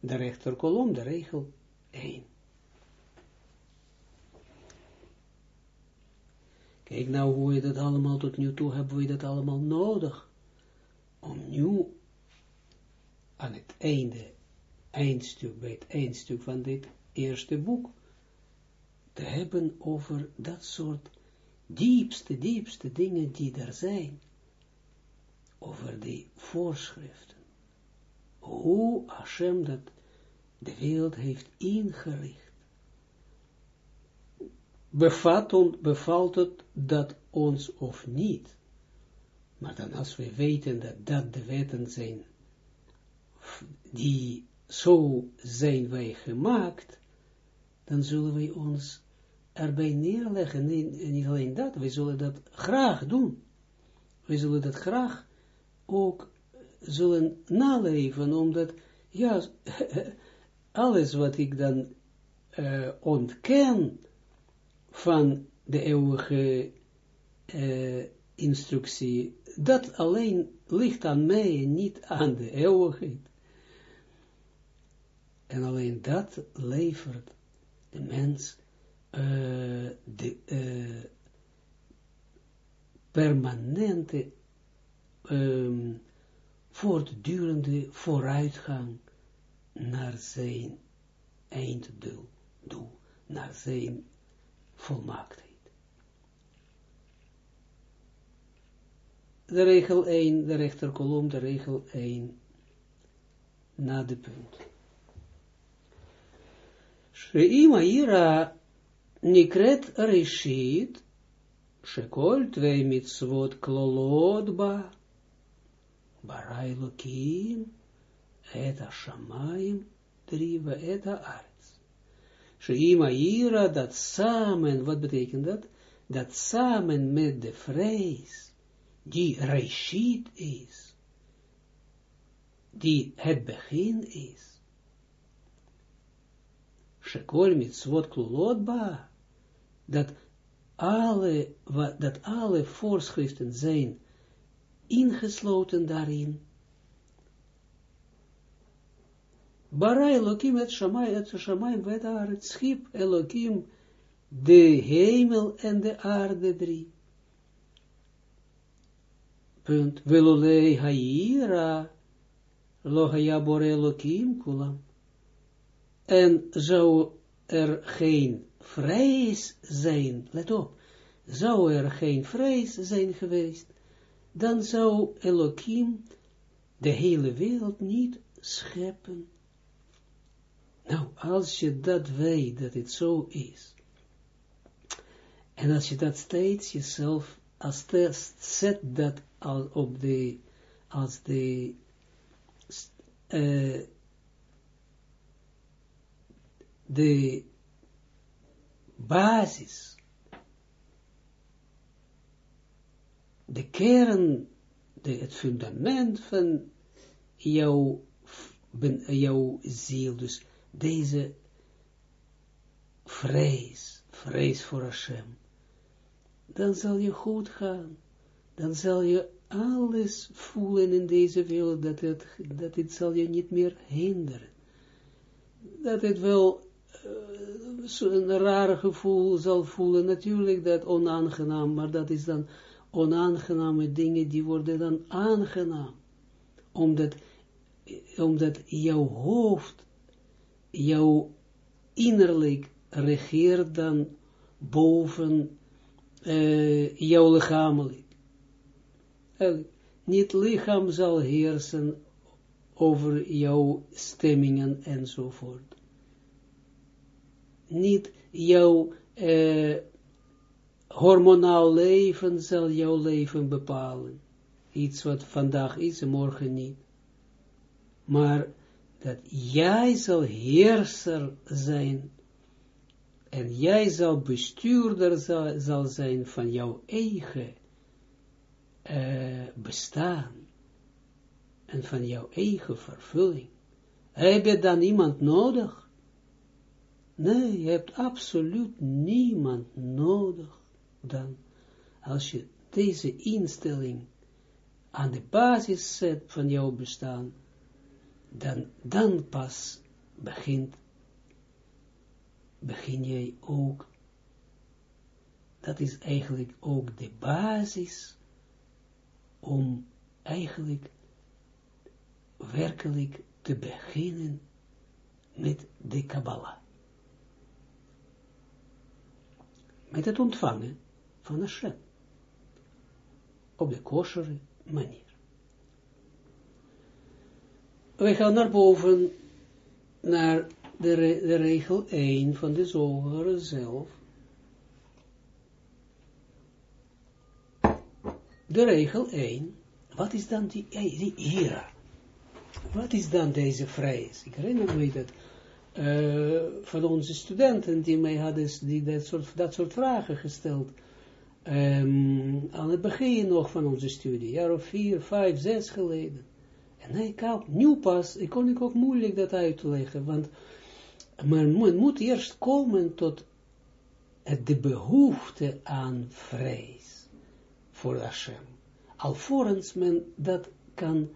De rechterkolom, de regel 1. Kijk nou hoe je dat allemaal tot nu toe hebben we dat allemaal nodig. Om nu aan het einde, eindstuk, bij het eindstuk van dit eerste boek, te hebben over dat soort diepste, diepste dingen die er zijn over die voorschriften. Hoe Hashem dat de wereld heeft ingericht. Bevat bevalt het dat ons of niet. Maar dan als we weten dat dat de wetten zijn, die zo zijn wij gemaakt, dan zullen wij ons erbij neerleggen. En niet alleen dat, wij zullen dat graag doen. Wij zullen dat graag ook zullen naleven, omdat, ja, alles wat ik dan uh, ontken van de eeuwige uh, instructie, dat alleen ligt aan mij en niet aan de eeuwigheid. En alleen dat levert de mens uh, de permanente um, voortdurende vooruitgang naar zijn einddoel, doel, naar zijn volmaaktheid. De regel 1, de rechterkolom, de regel 1, na de punt. Sheima ira nikret reshit, shekol twee mitzvot klolot ba, Barai Lokim, et Hashamayim, drie, et Haaretz. Sheima Ira, dat samen, wat betekent dat? dat samen met de vrees, die reshit is, die het begin is, Shekol mitzvot klulot ba, dat alle, dat alle voorschriften zijn ingesloten daarin. Bara Elohim het Shamay, het Shamay, het schip Elohim, de hemel en de aarde drie. Punt. Velolei haira, lo haya bore Elohim kulam. En zou er geen vrees zijn, let op, zou er geen vrees zijn geweest, dan zou Elohim de hele wereld niet scheppen. Nou, als je dat weet, dat het zo is, en als je dat steeds jezelf als test zet dat al op de, als de, uh, de basis, de kern, de, het fundament van jouw, jouw ziel, dus deze vrees, vrees voor Hashem, dan zal je goed gaan, dan zal je alles voelen in deze wereld, dat het, dat het zal je niet meer hinderen. Dat het wel een rare gevoel zal voelen, natuurlijk dat onaangenaam, maar dat is dan onaangename dingen, die worden dan aangenaam, omdat, omdat jouw hoofd, jouw innerlijk regeert dan boven uh, jouw lichamelijk. Uh, niet lichaam zal heersen over jouw stemmingen enzovoort niet jouw eh, hormonaal leven zal jouw leven bepalen. Iets wat vandaag is en morgen niet. Maar dat jij zal heerser zijn en jij zal bestuurder zal, zijn van jouw eigen uh, bestaan en van jouw eigen vervulling. Heb je dan iemand nodig? Nee, je hebt absoluut niemand nodig dan, als je deze instelling aan de basis zet van jouw bestaan, dan, dan pas begint, begin jij ook, dat is eigenlijk ook de basis om eigenlijk werkelijk te beginnen met de Kabbalah. met het ontvangen van Hashem. Op de koshere manier. We gaan naar boven, naar de, de regel 1 van de zoger zelf. De regel 1, wat is dan die, die ira? Wat is dan deze vrees? Ik herinner me dat uh, van onze studenten die mij hadden die dat soort, dat soort vragen gesteld. Um, aan het begin nog van onze studie, jaar of vier, vijf, zes geleden. En ik had nu pas, ik kon ik ook moeilijk dat uitleggen, want men, men moet eerst komen tot de behoefte aan vrees voor Hashem. Alvorens men dat kan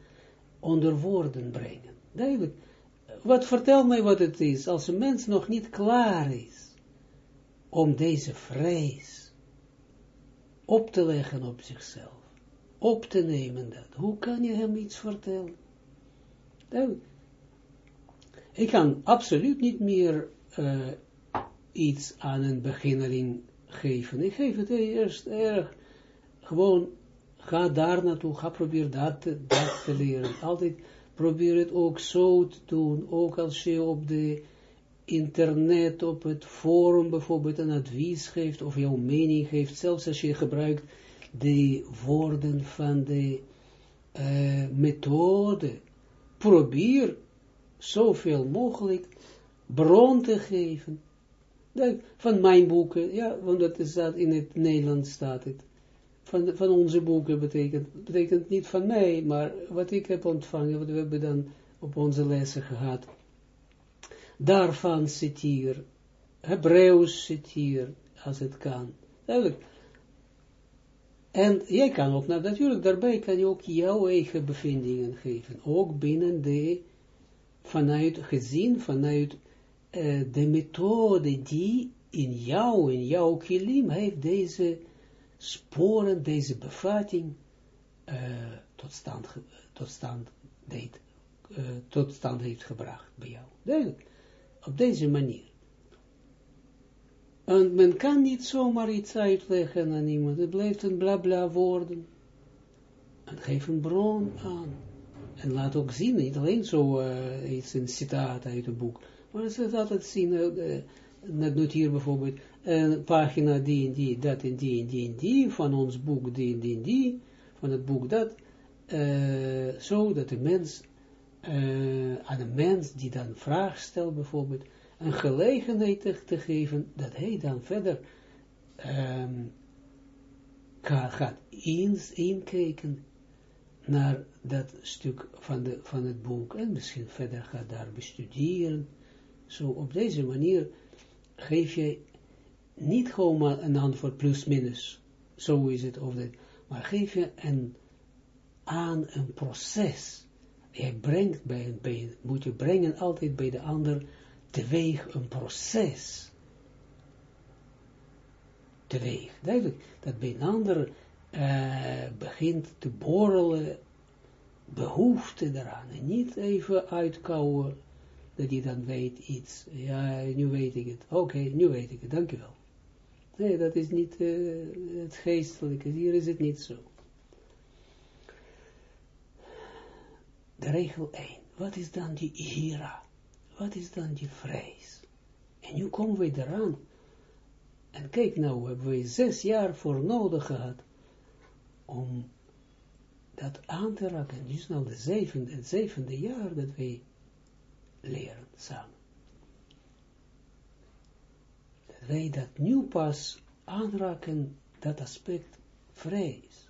onder woorden brengen. Duidelijk, wat vertel mij wat het is, als een mens nog niet klaar is om deze vrees op te leggen op zichzelf, op te nemen dat, hoe kan je hem iets vertellen? Ik kan absoluut niet meer uh, iets aan een beginneling geven. Ik geef het eerst erg, gewoon, ga daar naartoe, ga proberen dat dat te leren. Altijd probeer het ook zo te doen, ook als je op de internet, op het forum bijvoorbeeld een advies geeft, of jouw mening geeft, zelfs als je gebruikt de woorden van de uh, methode, probeer zoveel mogelijk bron te geven, van mijn boeken, ja, want dat is in het Nederlands staat het. Van, van onze boeken betekent, betekent niet van mij, maar wat ik heb ontvangen, wat we hebben dan op onze lessen gehad. Daarvan zit hier, Hebreeuws zit hier, als het kan. Duidelijk. En jij kan ook, nou, natuurlijk, daarbij kan je ook jouw eigen bevindingen geven. Ook binnen de, vanuit, gezien vanuit uh, de methode die in jou, in jouw kilim, heeft deze sporen, deze bevatting uh, tot, stand, tot, stand deed, uh, tot stand heeft gebracht bij jou. Duidelijk. Op deze manier. En men kan niet zomaar iets uitleggen aan iemand. Het blijft een blabla woorden. En geef een bron aan. En laat ook zien, niet alleen zo uh, iets, een citaat uit een boek. Maar het is altijd zien, uh, net doet hier bijvoorbeeld, een pagina die en die, dat en die en die en die, van ons boek die en die en die, van het boek dat, uh, zo dat de mens, aan een mens die dan vraag stelt bijvoorbeeld, een gelegenheid te, geven, dat hij dan verder um, gaat inkijken naar dat stuk van, de, van het boek en misschien verder gaat daar bestuderen. Zo op deze manier geef je niet gewoon maar een antwoord plus minus, zo is het, of dat, maar geef je aan een proces. Je brengt bij, bij, moet je brengen altijd bij de ander teweeg een proces. Teweeg. Duidelijk, dat bij een ander uh, begint te borrelen behoefte eraan. En niet even uitkouwen, dat je dan weet iets. Ja, nu weet ik het. Oké, nu weet ik het, dankjewel. Nee, dat is niet uh, het geestelijke. Hier is het niet zo. De regel 1. Wat is dan die hira? Wat is dan die vrees? En nu komen we eraan. En kijk nou, hebben we zes jaar voor nodig gehad om dat aan te raken. Dus nou de zevende, het zevende jaar dat wij leren samen. Dat wij dat nu pas aanraken, dat aspect vrees.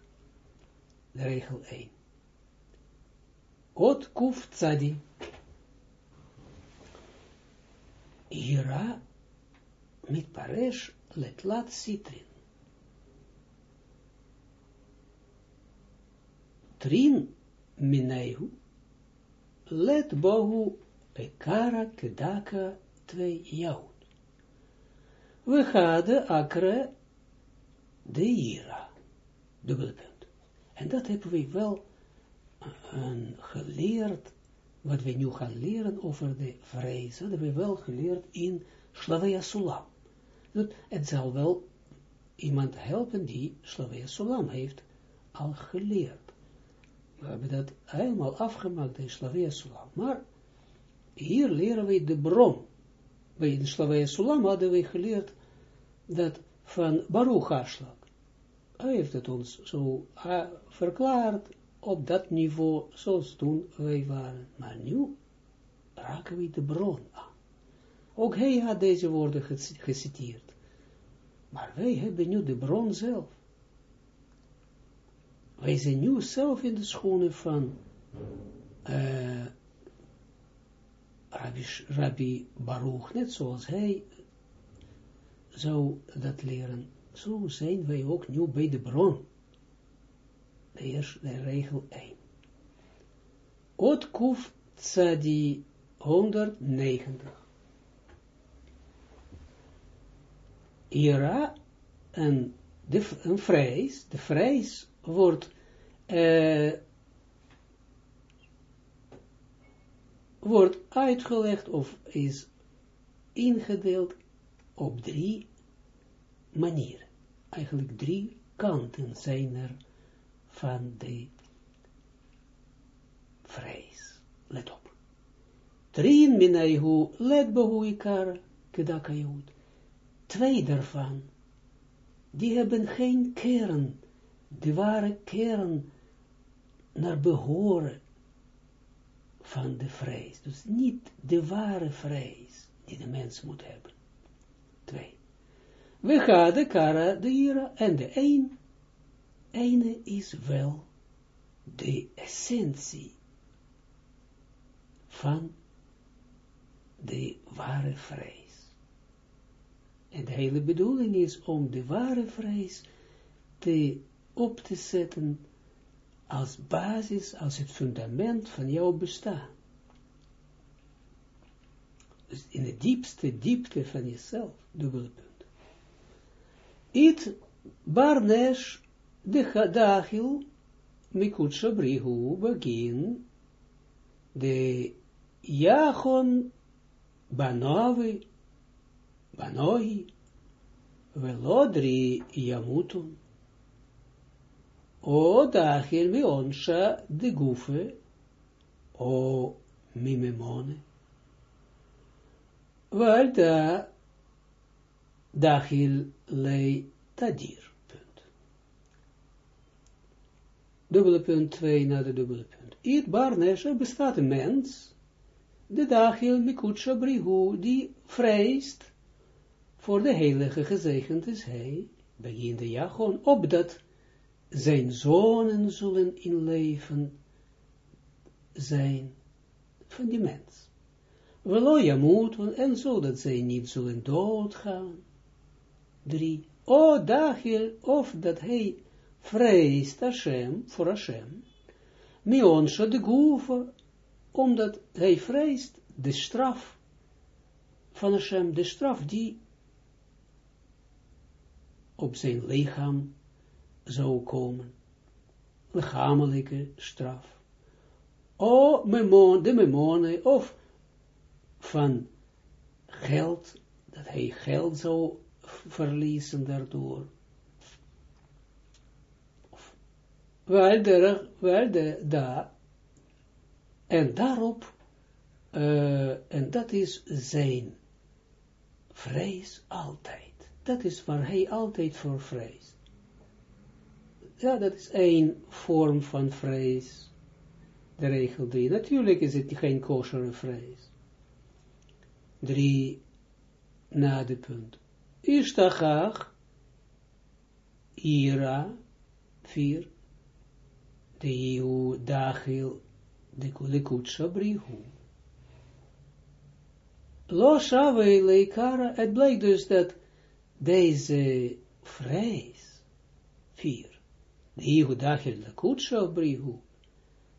De regel 1. Ot kuf tzadi. Ira mit paresh letlat citrin. Trin minehu let bohu ekara kedaka twee jout. We hadden akre de ira. Dubbele punt. En dat hebben we wel geleerd wat we nu gaan leren over de vrees, dat hebben we wel geleerd in Slavia Sulam. het zal wel iemand helpen die Slavia Sulam heeft al geleerd. We hebben dat helemaal afgemaakt in Slavia Sulam. Maar hier leren we de bron. Bij de Slavia Sulam hadden we geleerd dat van Baruch Aslak. Hij heeft het ons zo uh, verklaard op dat niveau, zoals toen wij waren. Maar nu raken we de bron aan. Ook hij had deze woorden geciteerd. Maar wij hebben nu de bron zelf. Wij zijn nu zelf in de schoenen van uh, Rabbi, Rabbi Baruch, net zoals hij zou dat leren. Zo zijn wij ook nu bij de bron de eerste regel 1. Ot kuf tzadi 190. Ira en de, een vrees, de vrees wordt uh, wordt uitgelegd of is ingedeeld op drie manieren. Eigenlijk drie kanten zijn er van de vrees. Let op. Trin minaihu let behu ikar kedakayut. Twee daarvan, die hebben geen kern, de ware kern naar behoren van de vrees. Dus niet de ware vrees die de mens moet hebben. Twee. We gaan de kara, de ira, en de een, ene is wel de essentie van de ware vrees. En de hele bedoeling is om de ware vrees te op te zetten als basis, als het fundament van jouw bestaan. Dus in de diepste diepte van jezelf, dubbele punt. It barnesh de dachil mikut shabrihu begin de jachon banovi banoi velodri yamutun o dachil mi onsha de gufe, o mi memone. Waar da dachil lei tadir. Punt. Dubbele punt 2 naar de dubbele punt. It barnesha bestaat een mens, de dachil mikutsha brihu, die vreest voor de heilige gezegend is hij, ja gewoon op dat zijn zonen zullen in leven zijn van die mens. Veloja moeten en zodat zij niet zullen doodgaan. Drie. O dagil, of dat hij vreest Hashem, voor Hashem, mionsha de goeve, omdat hij vreest de straf van Hashem, de straf die op zijn lichaam zou komen. Lichamelijke straf. O de memone, of van geld, dat hij geld zou verliezen daardoor. wel de, wel en daarop, uh, en dat is zijn vrees altijd. Dat is waar hij altijd voor vreest. Ja, dat is één vorm van vrees. De regel drie Natuurlijk is het geen kosher vrees. 3. Na de punt. Ishtachach. Ira. vier Tehu dachil de kudde Lo shavei leikara, het blijkt dus dat deze vrees, vier, Tehu dachil likud brihu,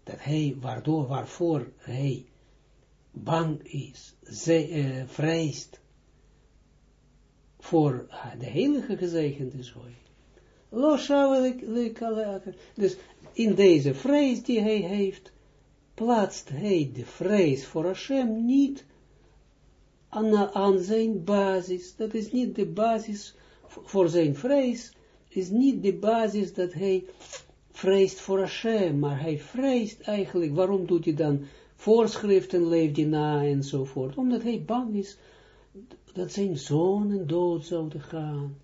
dat hij, waardoor, waarvoor hij bang is, ze, uh, vreest voor de heilige gezegende zooi. Dus in deze vrees die hij heeft, plaatst hij de vrees voor Hashem niet aan, aan zijn basis. Dat is niet de basis voor zijn vrees, is niet de basis dat hij vreest voor Hashem, maar hij vreest eigenlijk, waarom doet hij dan voorschriften, leeft hij na enzovoort, omdat hij bang is dat zijn zonen dood zouden gaan,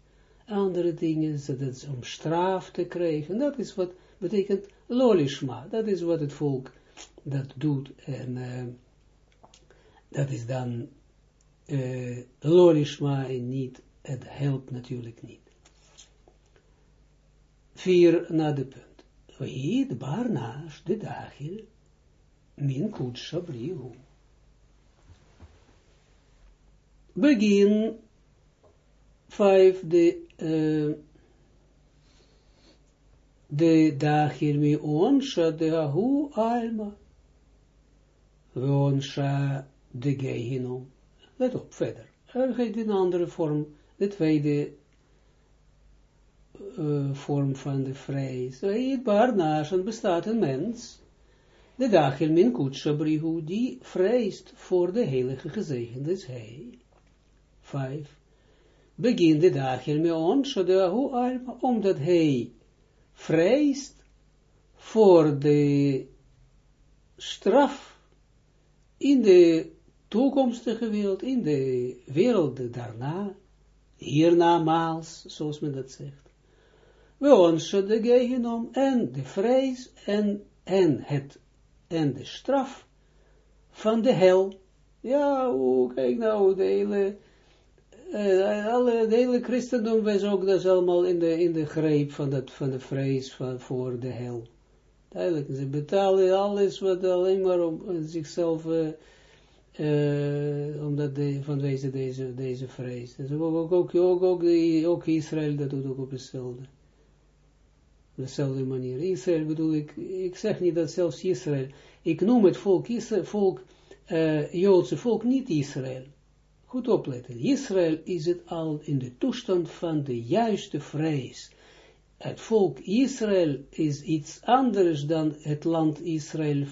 andere dingen, dat het om straf te krijgen, dat is wat betekent lolishma, dat is wat het volk dat doet, en uh, dat is dan uh, lolishma en niet, het helpt natuurlijk niet vier na de punt. Weid barnaas de dagil min kutsha. Begin vijf de uh, de dagil mi onsha de ahu alma. Onsha de. Let op, verder. Er gaat een andere vorm, de tweede uh, vorm van de vrees. Eetbaar naast bestaat een mens, de dagel min kutshabrihu, die vreest voor de heilige gezegend is hij. Vijf. Begin de dagel me ons, omdat hij vreest voor de straf in de toekomstige wereld, in de wereld daarna, hiernamaals, zoals men dat zegt we ons de gehenom en de vrees en, en het, en de straf van de hel. Ja, hoe, kijk nou, de hele, uh, alle, de hele christendom was ook dat allemaal in de, in de greep van, dat, van de vrees van, voor de hel. Duidelijk, ze betalen alles wat alleen maar om zichzelf, uh, omdat de, vanwege deze, deze vrees. Dus ook, ook, ook, ook, Israël, dat doet ook op hetzelfde. Op dezelfde manier. Israël bedoel ik, ik zeg niet dat zelfs Israël, ik noem het volk, Israël, volk Joodse volk niet Israël. Goed opletten. Israël is het al in de toestand van de juiste vrees. Het volk Israël is iets anders dan het land Israël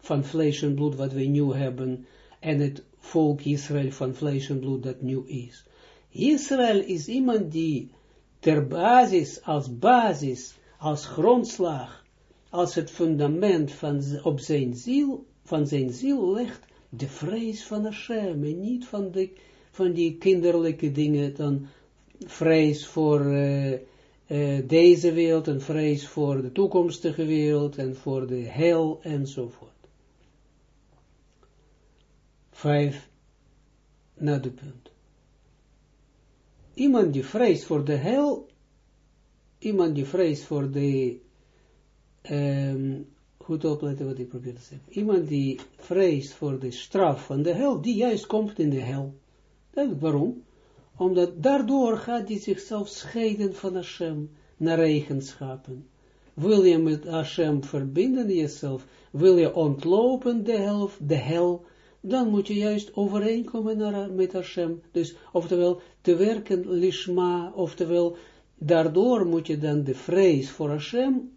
van vlees en bloed wat we nu hebben en het volk Israël van vlees en bloed dat nu is. Israël is iemand die ter basis, als basis, als grondslag, als het fundament van, op zijn ziel, van zijn ziel legt de vrees van Hashem en niet van, de, van die kinderlijke dingen, dan vrees voor uh, uh, deze wereld en vrees voor de toekomstige wereld en voor de hel enzovoort. Vijf, na de punt. Iemand die vreest voor de hel, iemand die vreest voor de um, goed opletten wat ik probeer te zeggen. Iemand die vreest voor de straf van de hel, die juist komt in de hel. waarom? Omdat daardoor gaat hij zichzelf scheiden van Hashem naar eigenschappen. Wil je met Hashem verbinden jezelf, wil je ontlopen de hel, de hel dan moet je juist overeenkomen naar, met Hashem. Dus, oftewel, te werken lishma, oftewel, daardoor moet je dan de vrees voor Hashem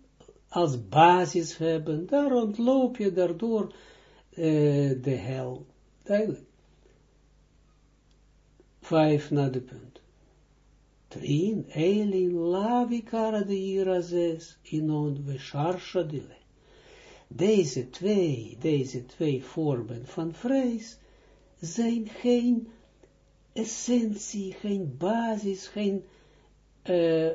als basis hebben, daar ontloop je daardoor uh, de hel. Duidelijk. Vijf naar de punt. Trin, Elin, Lavikara de Irazes, Inon, Vesharsha dile. Deze twee, deze twee vormen van vrees zijn geen essentie, geen basis, geen uh,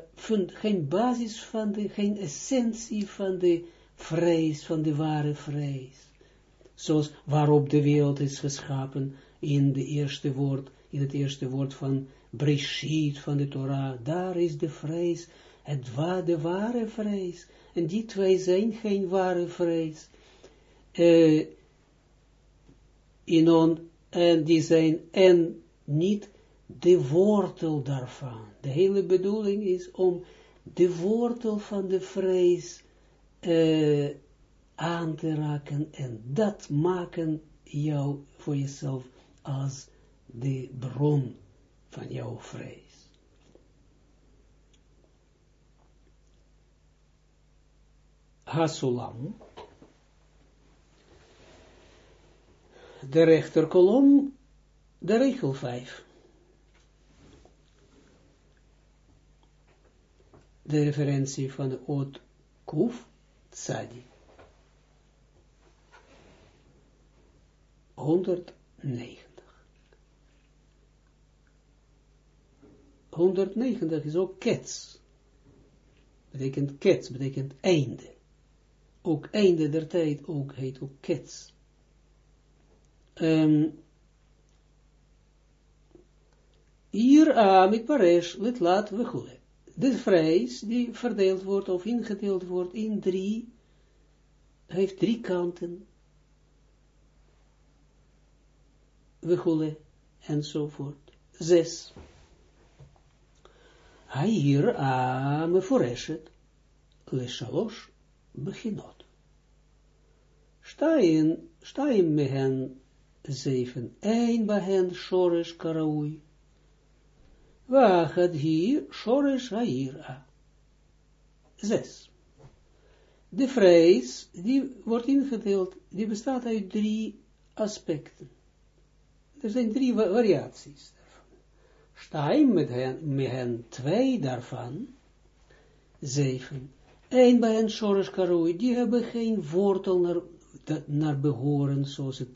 geen basis van de, geen essentie van de vrees, van de ware vrees. Zoals waarop de wereld is geschapen in de eerste woord, in het eerste woord van Breshit van de Torah, daar is de vrees, het wa, de ware vrees. En die twee zijn geen ware vrees. Uh, in on, en die zijn en niet de wortel daarvan. De hele bedoeling is om de wortel van de vrees uh, aan te raken en dat maken jou voor jezelf als de bron van jouw vrees. Hasulam, de rechterkolom, de regel 5. De referentie van de oot kuf tzadi. 190. 190 is ook kets. Betekent kets, betekent einde. Ook einde der tijd ook heet ook kets. Um, hier amit paresh litlat vechule de vrees die verdeeld wordt of ingedeeld wordt in drie, heeft drie kanten, wegule enzovoort. Zes. Hier a me foreshet le shalosh beginot. Stain, stain me hen zeven, een bij hen shorish karaui. Wachad hier, Shoresh Haira. Zes. De vrees, die wordt ingedeeld, die bestaat uit drie aspecten. Er zijn drie variaties daarvan. Stein met hen, twee daarvan, zeven. Eén bij hen Shoresh Karui, die hebben geen wortel naar, naar behoren, zoals het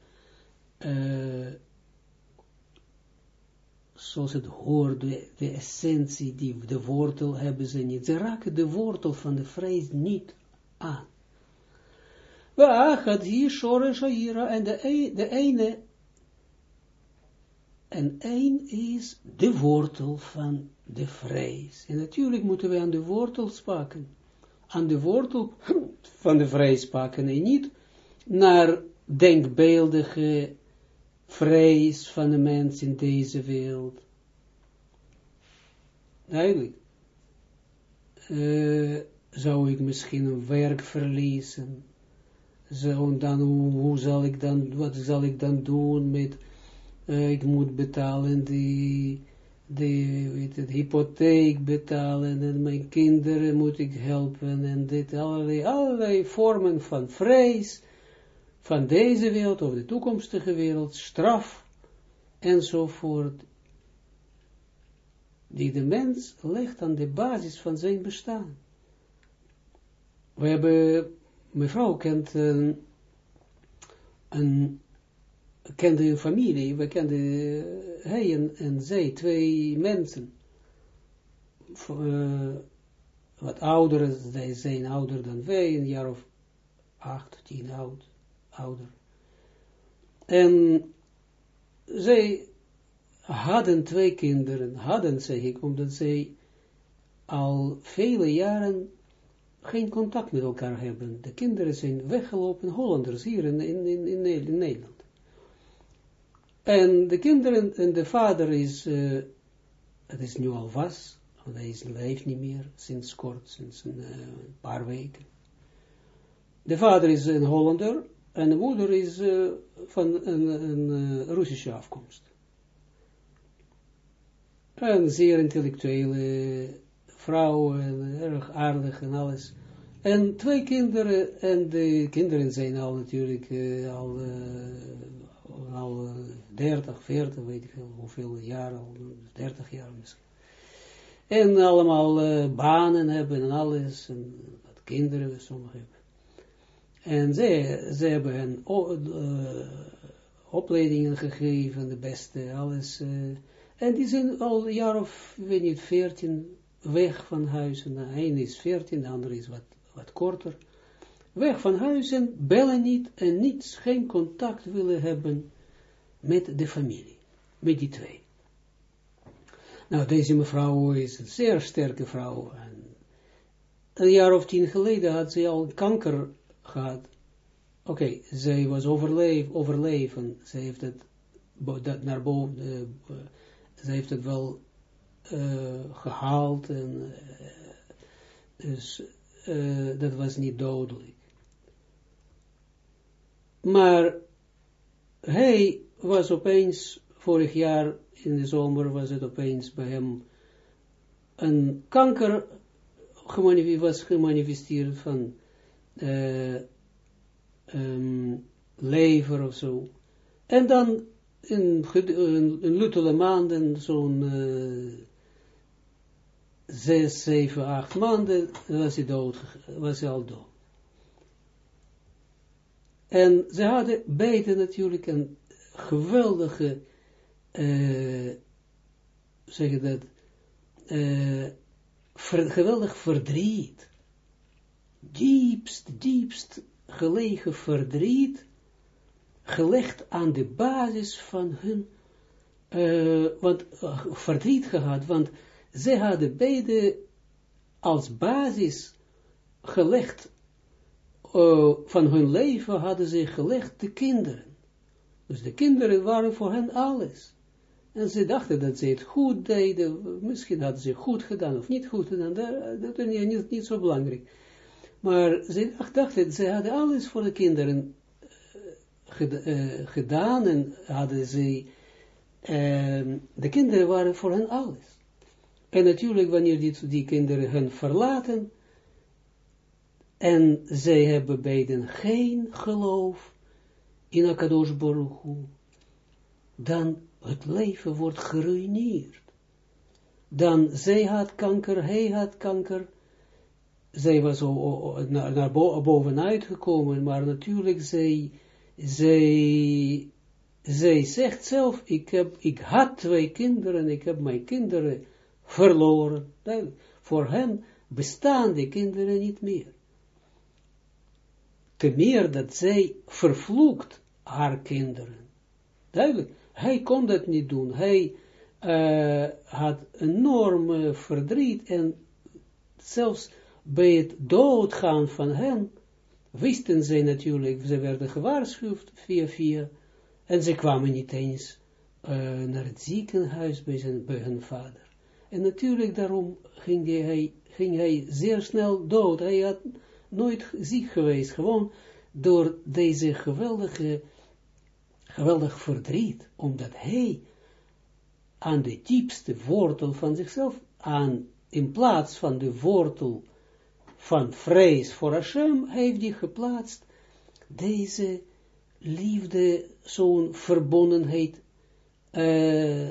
zoals het hoort, de, de, essentie, die, de wortel hebben ze niet. Ze raken de wortel van de vrees niet aan. Gaat hier Shore Shaira en de, de ene en één is de wortel van de vrees. En natuurlijk moeten we aan de wortel pakken. Aan de wortel van de vrees pakken en niet naar denkbeeldige vrees van de mens in deze wereld. Eigenlijk uh, zou ik misschien een werk verliezen. Zo, dan, hoe, zal ik dan, wat zal ik dan doen met, uh, ik moet betalen die, de, weet het, hypotheek betalen en mijn kinderen moet ik helpen en dit, allerlei, allerlei vormen van vrees van deze wereld of de toekomstige wereld, straf enzovoort, die de mens legt aan de basis van zijn bestaan. We hebben, mevrouw kent een, een kende een familie, we kenden hij en, zij, twee mensen, uh, wat ouder, zij zijn ouder dan wij, een jaar of acht, tien oud ouder. En zij hadden twee kinderen, hadden zeg ik, omdat zij al vele jaren geen contact met elkaar hebben. De kinderen zijn weggelopen, Hollanders hier in, in, in, Nederland. En de kinderen, en de vader is, uh, het is nu al was, hij is, leeft niet meer, sinds kort, sinds een uh, paar weken. De vader is een Hollander, en de moeder is uh, van een, een uh, Russische afkomst. Een zeer intellectuele vrouw, en erg aardig en alles. En twee kinderen, en de kinderen zijn al natuurlijk uh, al, al 30, 40, weet ik veel, hoeveel jaar, al 30 jaar misschien. En allemaal banen hebben en alles, en wat kinderen sommigen hebben. En ze, ze hebben hen uh, opleidingen gegeven, de beste, alles. Uh, en die zijn al een jaar of, weet niet, veertien weg van huis. En de een is veertien, de andere is wat, wat korter. Weg van huis en bellen niet en niets, geen contact willen hebben met de familie. Met die twee. Nou, deze mevrouw is een zeer sterke vrouw. En een jaar of tien geleden had ze al kanker gehad. Oké, okay, zij was overleef, overleven. Ze heeft het dat naar boven, uh, ze heeft het wel uh, gehaald en dus dat was niet dodelijk. Maar hij was opeens, vorig jaar in de zomer was het opeens bij hem een kanker was gemanifesteerd van uh, um, lever of zo. En dan in, in luttele maanden, zo'n uh, zes, zeven, acht maanden, was hij, dood, was hij al dood. En ze hadden beide natuurlijk een geweldige, uh, zeg je dat, geweldig verdriet diepst, diepst gelegen verdriet, gelegd aan de basis van hun, uh, verdriet gehad, want ze hadden beide als basis gelegd, uh, van hun leven hadden ze gelegd de kinderen. Dus de kinderen waren voor hen alles. En ze dachten dat ze het goed deden, misschien hadden ze goed gedaan of niet goed gedaan, dat, is niet zo belangrijk. Maar ze dachten, ze hadden alles voor de kinderen uh, gedaan en hadden ze, uh, de kinderen waren voor hen alles. En natuurlijk wanneer die, die kinderen hen verlaten, en zij hebben beiden geen geloof in Akadosh Baruch dan het leven wordt geruineerd. Dan zij had kanker, hij had kanker, zij was naar, naar bovenuit gekomen, maar natuurlijk zij, zij, zegt zelf, ik, heb, ik had twee kinderen, ik heb mijn kinderen verloren. Voor hen bestaan die kinderen niet meer. Te meer dat zij vervloekt haar kinderen. Hij kon dat niet doen. Hij uh, had enorme verdriet en zelfs bij het doodgaan van hem, wisten zij natuurlijk, ze werden gewaarschuwd via via, en ze kwamen niet eens uh, naar het ziekenhuis bij, zijn, bij hun vader. En natuurlijk daarom ging hij, ging hij zeer snel dood. Hij had nooit ziek geweest, gewoon door deze geweldige, geweldig verdriet, omdat hij aan de diepste wortel van zichzelf, aan, in plaats van de wortel van vrees voor Hashem, heeft hij geplaatst deze liefde, zo'n verbondenheid, uh,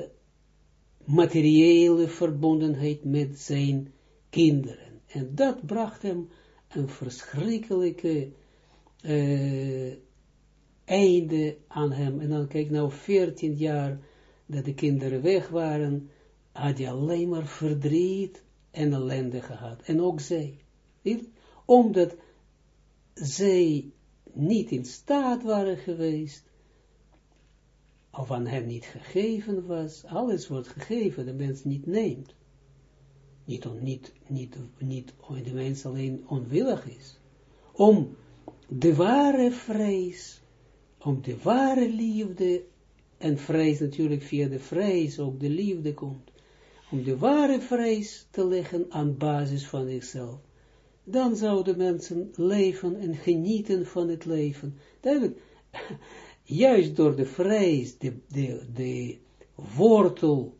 materiële verbondenheid met zijn kinderen. En dat bracht hem een verschrikkelijke uh, einde aan hem. En dan kijk nou, 14 jaar dat de kinderen weg waren, had hij alleen maar verdriet en ellende gehad. En ook zij. Omdat zij niet in staat waren geweest, of aan hem niet gegeven was, alles wordt gegeven, de mens niet neemt. Niet, on, niet, niet, niet de mens alleen onwillig is. Om de ware vrees, om de ware liefde, en vrees natuurlijk via de vrees ook de liefde komt, om de ware vrees te leggen aan basis van zichzelf. Dan zouden mensen leven en genieten van het leven. Duidelijk, juist door de vrees, de, de, de wortel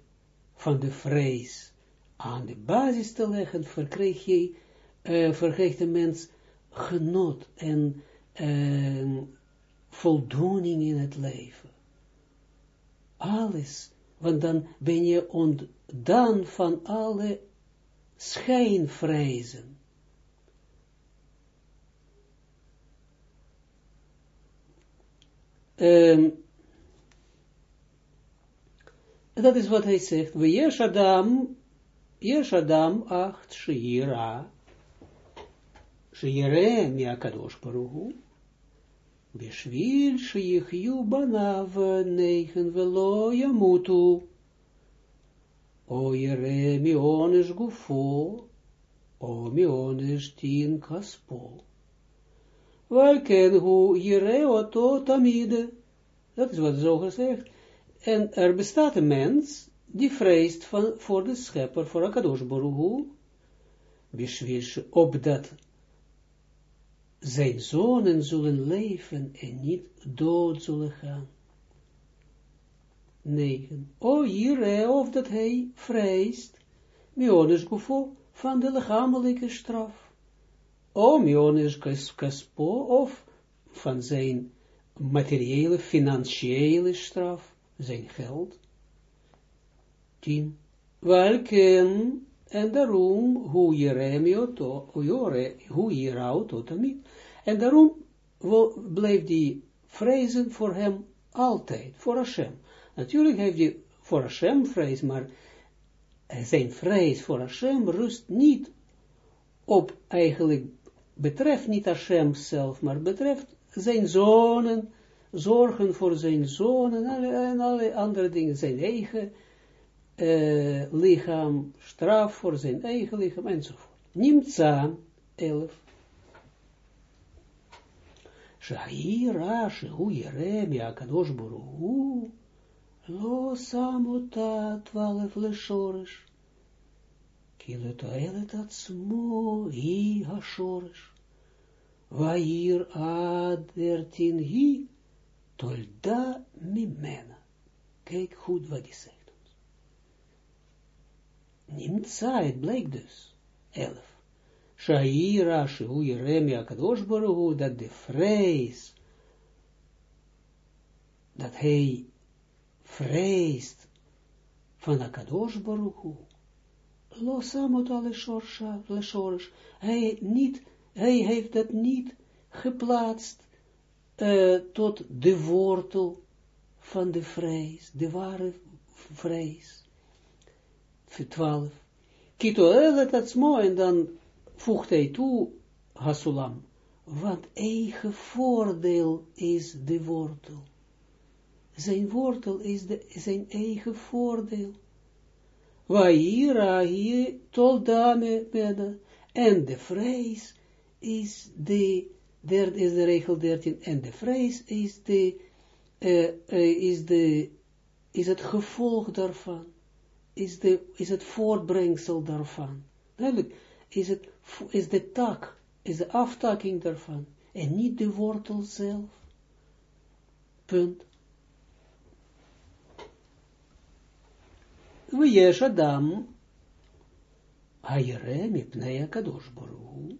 van de vrees aan de basis te leggen, verkreeg je, uh, de mens genot en uh, voldoening in het leven. Alles, want dan ben je ontdaan van alle schijnvrezen. Um, dat is wat hij zegt. We yesh adam, yesh adam acht shira, shire mi akadosh baruhu, bishvil shiyichyu banav negen velo yamutu, o yere mi onesh gufo, o mi onesh tien kaspo. Welken hu oto tamide. Dat is wat zo gezegd. En er bestaat een mens die vreest van, voor de schepper, voor Akadosh Baruch Hu, opdat zijn zonen zullen leven en niet dood zullen gaan. 9. O hier of dat hij vreest, mionis gufo, van de lichamelijke straf is kaspo, of van zijn materiële, financiële straf, zijn geld. 10. Welken, en daarom, hoe je remioto, hoe je rouwt, en daarom bleef die vrezen voor hem altijd, voor Hashem. Natuurlijk heeft hij voor Hashem vrees, maar zijn vrees voor Hashem rust niet op eigenlijk betreft niet Hashem zelf, maar betreft zijn zonen, zorgen voor zijn zonen en alle andere dingen, zijn eigen uh, lichaam, straf voor zijn eigen lichaam enzovoort. Nimtza, 11. Shahira, Shehu Yerem, Yakadosh Baruhu, Lo Samota, 12 Kilo Toelet Atzmo, Hi HaShorish, Vair adertin hi, tolda mimena. Kijk goed wat hij zegt ons. Nimtza, het dus. Elf. Shaira, Shehu Jeremia Kadosh Baruhu, dat de vrees, dat hij vreest van Akadosh shorish, hij niet hij heeft dat niet geplaatst uh, tot de wortel van de vrees, de ware vrees. 12. Kito elet mooi en dan voegt hij toe, Hasulam, want eigen voordeel is de wortel. zijn wortel is de, zijn eigen voordeel. Waira hier toldame bena. En de vrees is de, der is de regel 13, en de vrees is de, uh, uh, is de, is het gevolg daarvan, is de, is het voortbrengsel daarvan. Duidelijk, is het, is de tak, is de aftakking daarvan, en niet de wortel zelf. Punt. ויש אדם הירא מפני הקדוש ברוך הוא,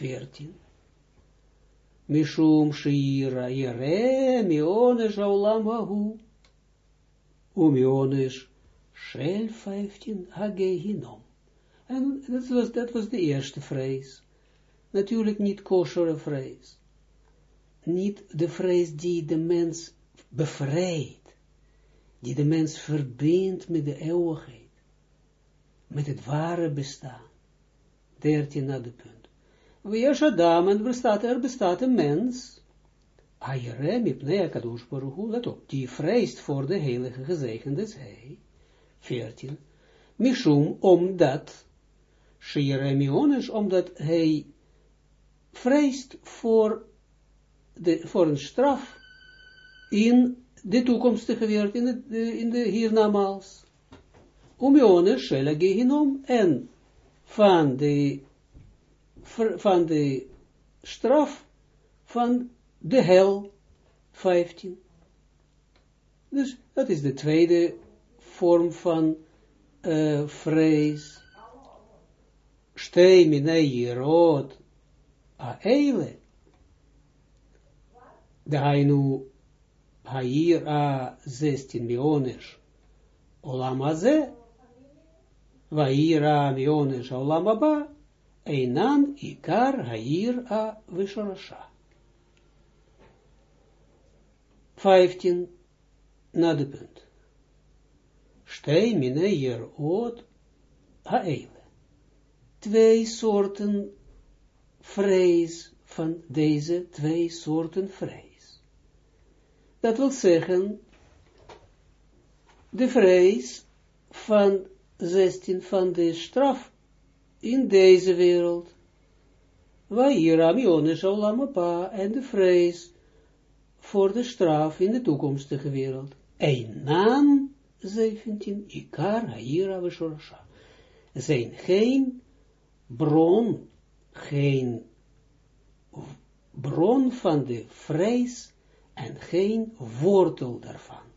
14. משום שירא ירא מעונש העולם ההוא, ומעונש של 15 הגיהינום. En dat was, dat was de eerste vrees. Natuurlijk niet koshere vrees. Niet de vrees die de mens bevrijdt die de mens verbindt met de eeuwigheid, met het ware bestaan. Dertien na de punt. Wees Adam, en bestaat, er bestaat een mens, Ayerem ipnei kadosh baruch let op, die vreest voor de heilige gezegende zij. 14. Mishum, omdat, Shiremionis, omdat hij vreest voor, de, voor een straf in de toekomstige wereld, in de, in de hiernamaals. Umione shela gehinom, en van de, van de straf van de hel, 15. Dus dat is de tweede vorm van uh, vrees. Stei mine jirot a eile. Dainu Hair a 16 mionesh olam haze, Vair a Einan ikar hair a vishorasha. 15 na. Stei mine hier oot haele. Twee soorten vrees van deze twee soorten vrees. Dat wil zeggen, de vrees van 16 van de straf in deze wereld. Wahiram Olamapa en de vrees voor de straf in de toekomstige wereld. naam 17, Ikar, Haira, Veshorasha. Zijn geen bron, geen bron van de vrees en geen wortel daarvan.